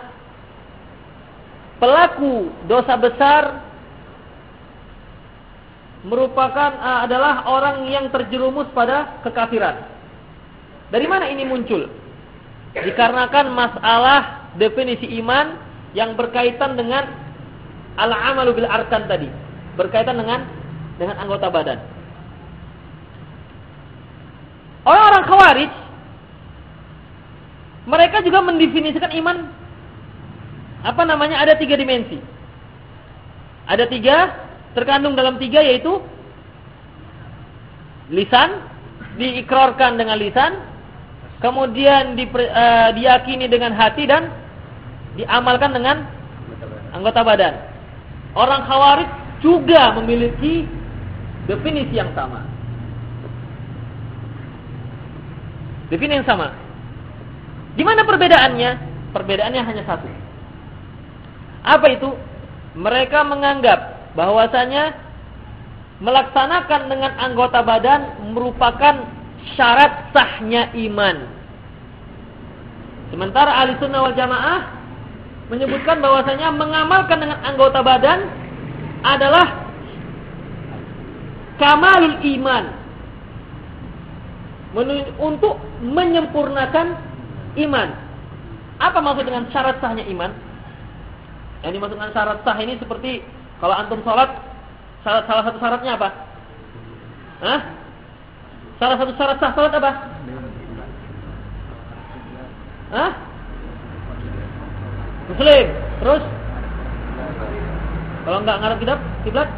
pelaku dosa besar merupakan uh, adalah orang yang terjerumus pada kekafiran. Dari mana ini muncul? Dikarenakan masalah definisi iman yang berkaitan dengan al-amalu bil arkan tadi, berkaitan dengan dengan anggota badan. Orang-orang khawarij mereka juga mendefinisikan iman apa namanya ada tiga dimensi. Ada tiga terkandung dalam tiga yaitu lisan diikrarkan dengan lisan, kemudian di, uh, eh, diyakini dengan hati dan diamalkan dengan anggota badan. Orang khawarij juga memiliki definisi yang sama. Definisi yang sama. Di mana perbedaannya? Perbedaannya hanya satu. Apa itu? Mereka menganggap bahwasanya melaksanakan dengan anggota badan merupakan syarat sahnya iman. Sementara ahli sunnah wal jamaah menyebutkan bahwasanya mengamalkan dengan anggota badan adalah kamalul iman untuk menyempurnakan iman. Apa maksud dengan syarat sahnya iman? Yang dimaksud dengan syarat sah ini seperti kalau antum sholat, salah, salah satu syaratnya apa? Hah? Salah satu syarat sah sholat apa? Hah? Muslim. Terus? Kalau enggak ngarep kitab, kiblat?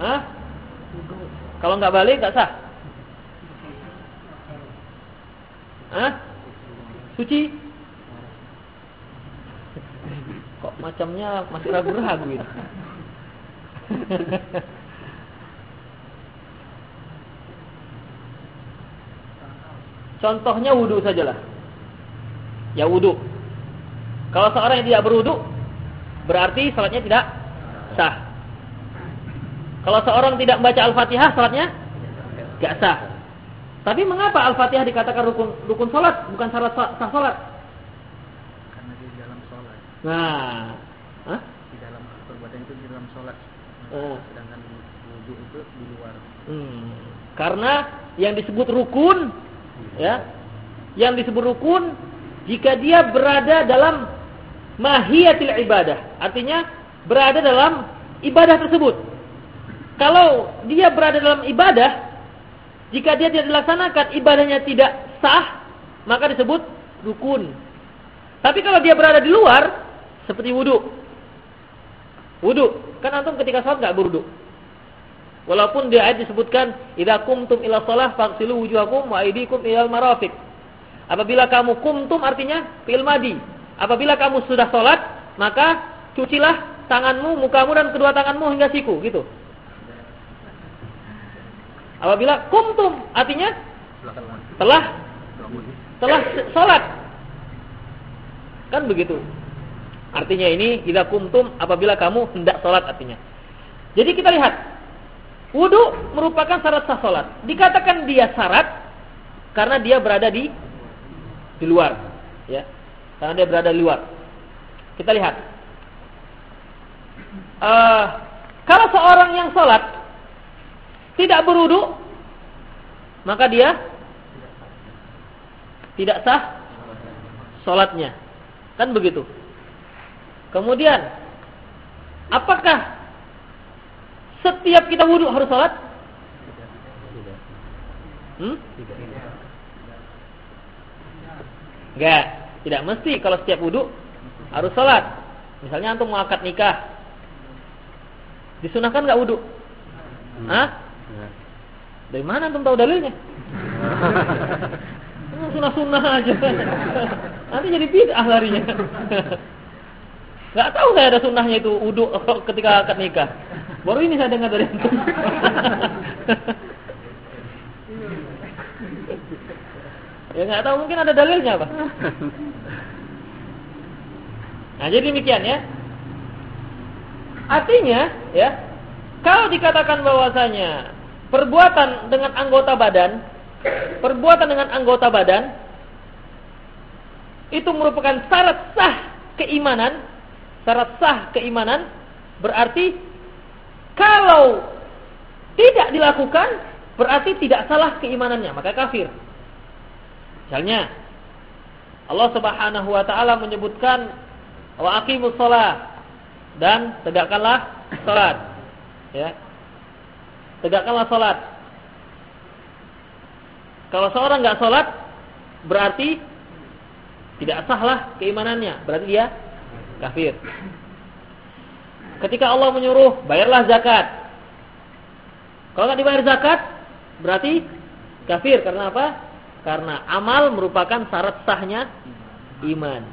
Hah? Kalau nggak balik nggak sah? Hah? Suci? Kok macamnya masih ragu-ragu ini? Contohnya wudhu sajalah. Ya wudhu. Kalau seorang yang tidak berwudhu, berarti salatnya tidak sah. Kalau seorang tidak membaca Al-Fatihah, salatnya tidak sah. Tapi mengapa Al-Fatihah dikatakan rukun rukun salat, bukan syarat sah, salat? Karena di dalam salat. Nah, Hah? di dalam perbuatan itu di dalam salat. Oh. Sedangkan wudhu itu di luar. Hmm. Karena yang disebut rukun ya. Yang disebut rukun jika dia berada dalam mahiyatil ibadah. Artinya berada dalam ibadah tersebut. Kalau dia berada dalam ibadah, jika dia tidak dilaksanakan ibadahnya tidak sah, maka disebut rukun. Tapi kalau dia berada di luar, seperti wudhu. Wudhu, kan antum ketika sholat nggak berwudhu. Walaupun di ayat disebutkan idza kumtum ila shalah faghsilu wujuhakum wa aydikum ilal marafiq. Apabila kamu kumtum artinya fi'il madi. Apabila kamu sudah salat, maka cucilah tanganmu, mukamu dan kedua tanganmu hingga siku, gitu. Apabila kumtum artinya telah telah salat. Kan begitu. Artinya ini idza kumtum apabila kamu hendak salat artinya. Jadi kita lihat Wudhu merupakan syarat sah sholat. Dikatakan dia syarat karena dia berada di di luar, ya, karena dia berada di luar. Kita lihat, uh, kalau seorang yang sholat tidak berwudhu, maka dia tidak sah sholatnya, kan begitu. Kemudian, apakah setiap kita wudhu harus sholat? Hmm? Enggak, tidak mesti kalau setiap wudhu harus sholat. Misalnya antum mau akad nikah, disunahkan nggak wudhu? Hmm. Hah? Dari mana antum tahu dalilnya? Sunah-sunah aja. Nanti jadi bid'ah larinya. Gak tahu saya ada sunnahnya itu wudhu ketika akad nikah. Baru ini saya dengar dari antum. ya nggak tahu mungkin ada dalilnya apa. Nah jadi demikian ya. Artinya ya kalau dikatakan bahwasanya perbuatan dengan anggota badan, perbuatan dengan anggota badan itu merupakan syarat sah keimanan, syarat sah keimanan berarti kalau tidak dilakukan, berarti tidak salah keimanannya, maka kafir. Misalnya, Allah Subhanahu wa taala menyebutkan wa aqimus shalah dan tegakkanlah salat. Ya. Tegakkanlah salat. Kalau seorang nggak sholat, berarti tidak sahlah keimanannya. Berarti dia kafir. Ketika Allah menyuruh, bayarlah zakat. Kalau nggak dibayar zakat, berarti kafir. Karena apa? Karena amal merupakan syarat sahnya iman.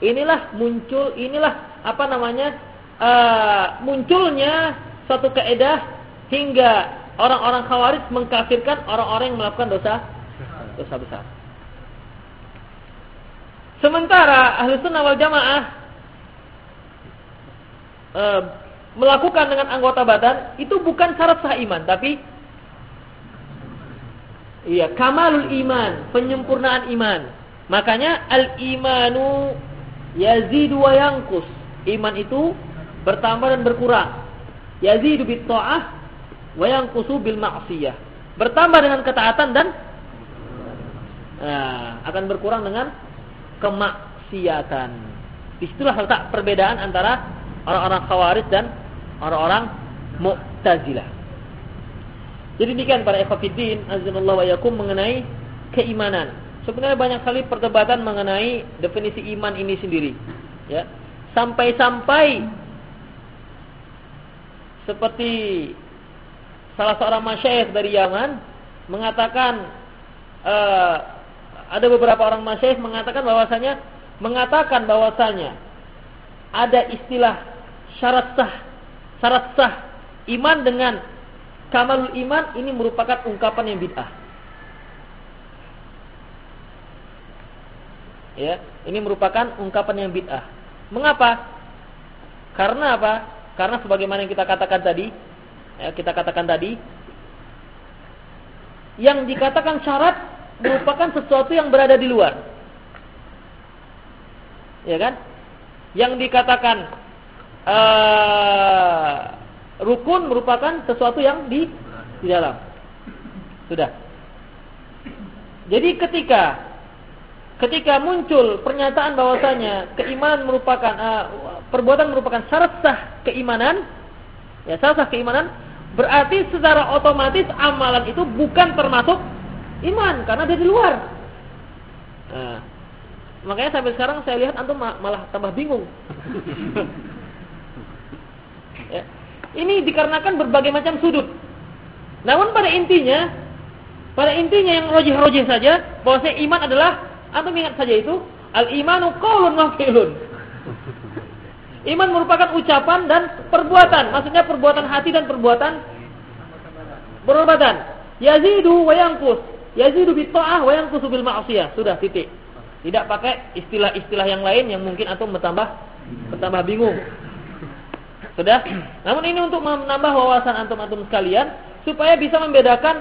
Inilah muncul, inilah apa namanya uh, munculnya suatu keedah hingga orang-orang khawarij mengkafirkan orang-orang yang melakukan dosa dosa besar. Sementara ahli sunnah wal jamaah e, melakukan dengan anggota badan itu bukan syarat sah iman, tapi iya kamalul iman, penyempurnaan iman. Makanya al imanu yazidu wa yanqus. Iman itu bertambah dan berkurang. Yazidu bit wa yanqusu bil ma'siyah. Bertambah dengan ketaatan dan nah, akan berkurang dengan kemaksiatan. Di situlah letak perbedaan antara orang-orang Khawarij dan orang-orang Mu'tazilah. Jadi demikian para ikhwatiddin azanallahu wa yakum mengenai keimanan. Sebenarnya banyak sekali perdebatan mengenai definisi iman ini sendiri. Ya. Sampai-sampai seperti salah seorang masyayikh dari Yaman mengatakan uh, ada beberapa orang masyayikh mengatakan bahwasanya mengatakan bahwasanya ada istilah syarat sah syarat sah iman dengan kamalul iman ini merupakan ungkapan yang bid'ah. Ya, ini merupakan ungkapan yang bid'ah. Mengapa? Karena apa? Karena sebagaimana yang kita katakan tadi, ya, kita katakan tadi, yang dikatakan syarat merupakan sesuatu yang berada di luar. Ya kan? Yang dikatakan uh, rukun merupakan sesuatu yang di di dalam. Sudah. Jadi ketika ketika muncul pernyataan bahwasanya keimanan merupakan uh, perbuatan merupakan syarat sah keimanan, ya syarat sah keimanan, berarti secara otomatis amalan itu bukan termasuk iman karena dia di luar. Nah, makanya sampai sekarang saya lihat antum malah tambah bingung. ya. Ini dikarenakan berbagai macam sudut. Namun pada intinya, pada intinya yang rojih-rojih saja, bahwa iman adalah, antum ingat saja itu, al-imanu qaulun wa fi'lun. Iman merupakan ucapan dan perbuatan, maksudnya perbuatan hati dan perbuatan perbuatan. Yazidu wa yanqus. Yazidu bi ta'ah wa yanqusu bil ma'siyah. Sudah titik. Tidak pakai istilah-istilah yang lain yang mungkin antum bertambah bertambah bingung. Sudah? Namun ini untuk menambah wawasan antum-antum sekalian supaya bisa membedakan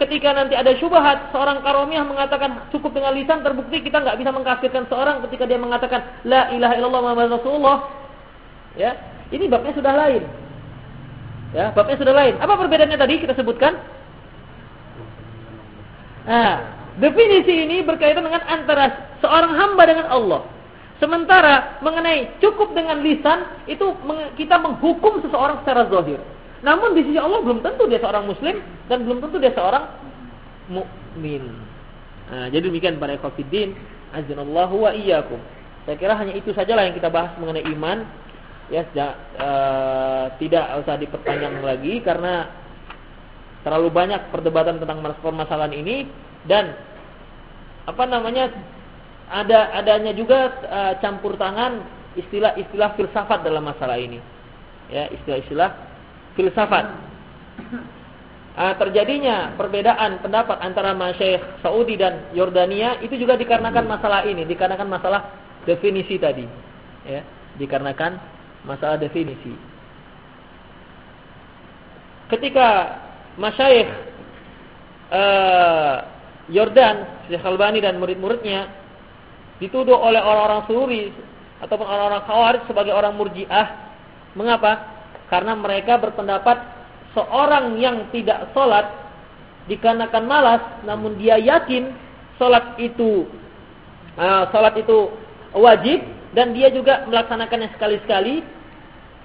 ketika nanti ada syubhat seorang karomiah mengatakan cukup dengan lisan terbukti kita nggak bisa mengkafirkan seorang ketika dia mengatakan la ilaha illallah Muhammad Rasulullah. Ya, ini babnya sudah lain. Ya, babnya sudah lain. Apa perbedaannya tadi kita sebutkan? Nah, definisi ini berkaitan dengan antara seorang hamba dengan Allah. Sementara mengenai cukup dengan lisan itu kita menghukum seseorang secara zahir. Namun di sisi Allah belum tentu dia seorang muslim dan belum tentu dia seorang mukmin. Nah, jadi demikian para ikhwatiddin, azanallahu wa iyyakum. Saya kira hanya itu sajalah yang kita bahas mengenai iman. Ya, uh, tidak usah diperpanjang lagi karena terlalu banyak perdebatan tentang permasalahan ini dan apa namanya ada adanya juga uh, campur tangan istilah-istilah filsafat dalam masalah ini. Ya istilah-istilah filsafat. Uh, terjadinya perbedaan pendapat antara masyayikh Saudi dan Yordania itu juga dikarenakan masalah ini dikarenakan masalah definisi tadi. Ya dikarenakan masalah definisi ketika masyayikh uh, Yordan, Syekh Albani dan murid-muridnya dituduh oleh orang-orang Suri ataupun orang-orang Khawarij sebagai orang murjiah. Mengapa? Karena mereka berpendapat seorang yang tidak sholat dikarenakan malas, namun dia yakin sholat itu uh, sholat itu wajib dan dia juga melaksanakannya sekali-sekali,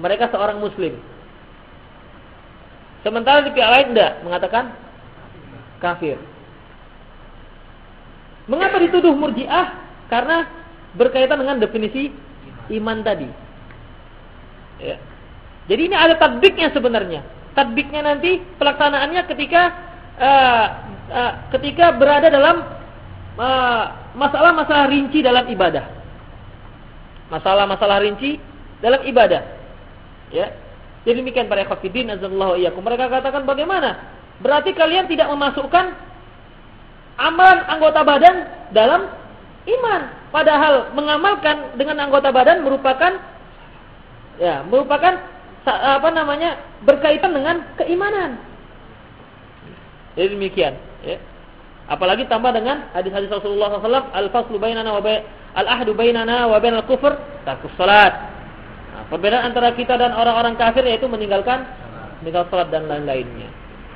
mereka seorang Muslim. Sementara di pihak lain tidak mengatakan kafir. Mengapa dituduh murjiah? Karena berkaitan dengan definisi iman tadi. Ya. Jadi ini ada tadbiknya sebenarnya. Tadbiknya nanti pelaksanaannya ketika uh, uh, ketika berada dalam eh, masalah-masalah uh, rinci dalam ibadah. Masalah-masalah rinci dalam ibadah. Ya. Jadi demikian para ikhwatiddin azallahu iyyakum. Mereka katakan bagaimana? Berarti kalian tidak memasukkan amalan anggota badan dalam iman. Padahal mengamalkan dengan anggota badan merupakan ya, merupakan apa namanya? berkaitan dengan keimanan. Jadi demikian, ya. Apalagi tambah dengan hadis-hadis Rasulullah SAW, al-faslu bainana wa al-ahdu bainana wa bainal kufur tarkus salat. Nah, perbedaan antara kita dan orang-orang kafir yaitu meninggalkan meninggal salat dan lain-lainnya.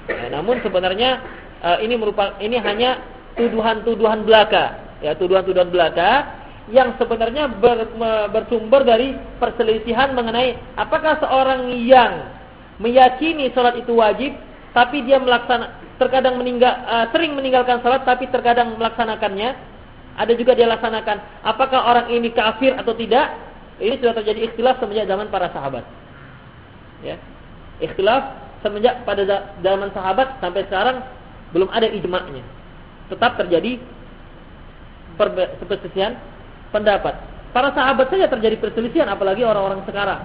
Nah, namun sebenarnya uh, ini merupakan ini hanya tuduhan-tuduhan belaka, ya tuduhan-tuduhan belaka yang sebenarnya ber, bersumber dari perselisihan mengenai apakah seorang yang meyakini salat itu wajib tapi dia melaksana terkadang meninggal uh, sering meninggalkan salat tapi terkadang melaksanakannya ada juga dia laksanakan apakah orang ini kafir atau tidak? Ini sudah terjadi ikhtilaf semenjak zaman para sahabat. Ya. Ikhtilaf semenjak pada zaman sahabat sampai sekarang belum ada ijma'nya. Tetap terjadi perselisihan pendapat. Para sahabat saja terjadi perselisihan apalagi orang-orang sekarang.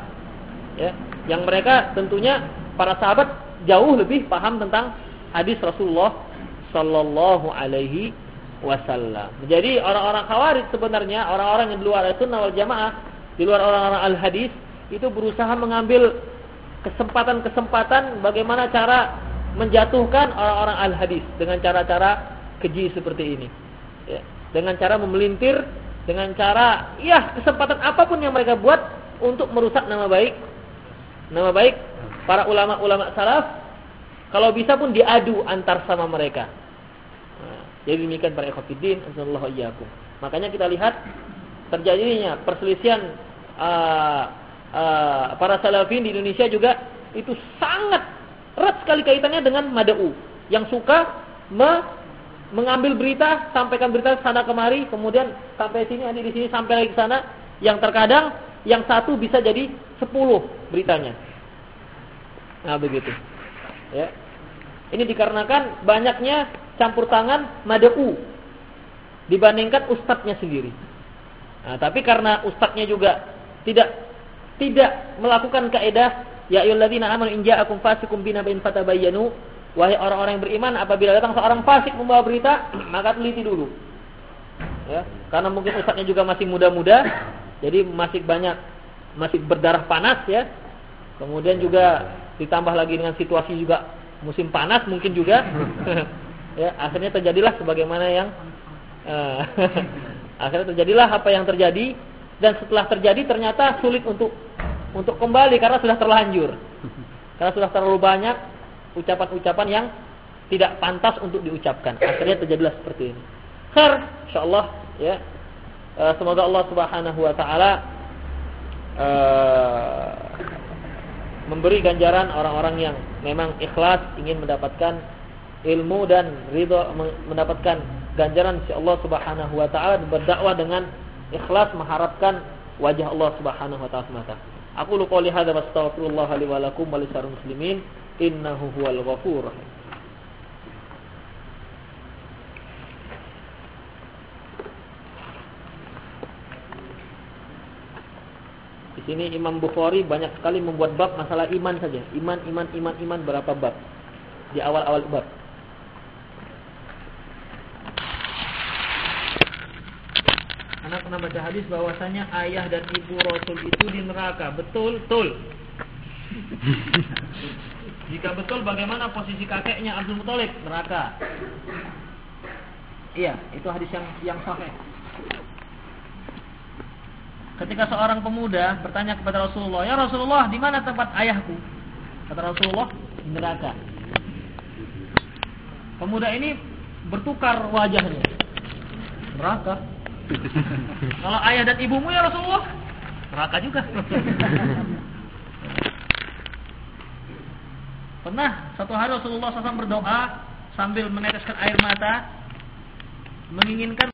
Ya, yang mereka tentunya para sahabat jauh lebih paham tentang hadis Rasulullah sallallahu alaihi wasallam. Jadi orang-orang Khawarij sebenarnya orang-orang yang di luar sunnah wal jamaah, di luar orang-orang al hadis itu berusaha mengambil kesempatan-kesempatan bagaimana cara menjatuhkan orang-orang al hadis dengan cara-cara keji seperti ini. Ya, dengan cara memelintir dengan cara ya kesempatan apa pun yang mereka buat untuk merusak nama baik nama baik para ulama-ulama salaf kalau bisa pun diadu antar sama mereka jadi demikian para ikhwatiddin sallallahu iyyakum makanya kita lihat terjadinya perselisihan uh, uh, para salafin di Indonesia juga itu sangat erat sekali kaitannya dengan mad'u yang suka me mengambil berita, sampaikan berita sana kemari, kemudian sampai sini, nanti di sini sampai lagi ke sana, yang terkadang yang satu bisa jadi sepuluh beritanya. Nah begitu. Ya. Ini dikarenakan banyaknya campur tangan mad'u dibandingkan ustadznya sendiri. Nah, tapi karena ustadznya juga tidak tidak melakukan kaidah ya ayyuhalladzina amanu in ja'akum fasiqun binaba'in fatabayyanu Wahai orang-orang yang beriman, apabila datang seorang fasik membawa berita, maka teliti dulu. Ya, karena mungkin ustadznya juga masih muda-muda, jadi masih banyak masih berdarah panas ya. Kemudian juga ditambah lagi dengan situasi juga musim panas mungkin juga. ya, akhirnya terjadilah sebagaimana yang uh, akhirnya terjadilah apa yang terjadi dan setelah terjadi ternyata sulit untuk untuk kembali karena sudah terlanjur. Karena sudah terlalu banyak ucapan-ucapan yang tidak pantas untuk diucapkan. Akhirnya terjadilah seperti ini. Khair, insyaallah ya. Uh, semoga Allah Subhanahu wa taala uh, memberi ganjaran orang-orang yang memang ikhlas ingin mendapatkan ilmu dan ridho mendapatkan ganjaran si Allah Subhanahu wa taala berdakwah dengan ikhlas mengharapkan wajah Allah Subhanahu wa taala semata. Aku lu qouli hadza wa astaghfirullah li wa lakum wa muslimin innahu huwal ghafur rahim Di sini Imam Bukhari banyak sekali membuat bab masalah iman saja. Iman, iman, iman, iman berapa bab? Di awal-awal bab. Anak pernah baca hadis bahwasanya ayah dan ibu Rasul itu di neraka. Betul, betul. Jika betul bagaimana posisi kakeknya Abdul Muthalib neraka? Iya, itu hadis yang yang sahih. Ketika seorang pemuda bertanya kepada Rasulullah, "Ya Rasulullah, di mana tempat ayahku?" Kata Rasulullah, "Di neraka." Pemuda ini bertukar wajahnya. Neraka. Kalau ayah dan ibumu ya Rasulullah, neraka juga. Pernah satu hari Rasulullah SAW berdoa sambil meneteskan air mata menginginkan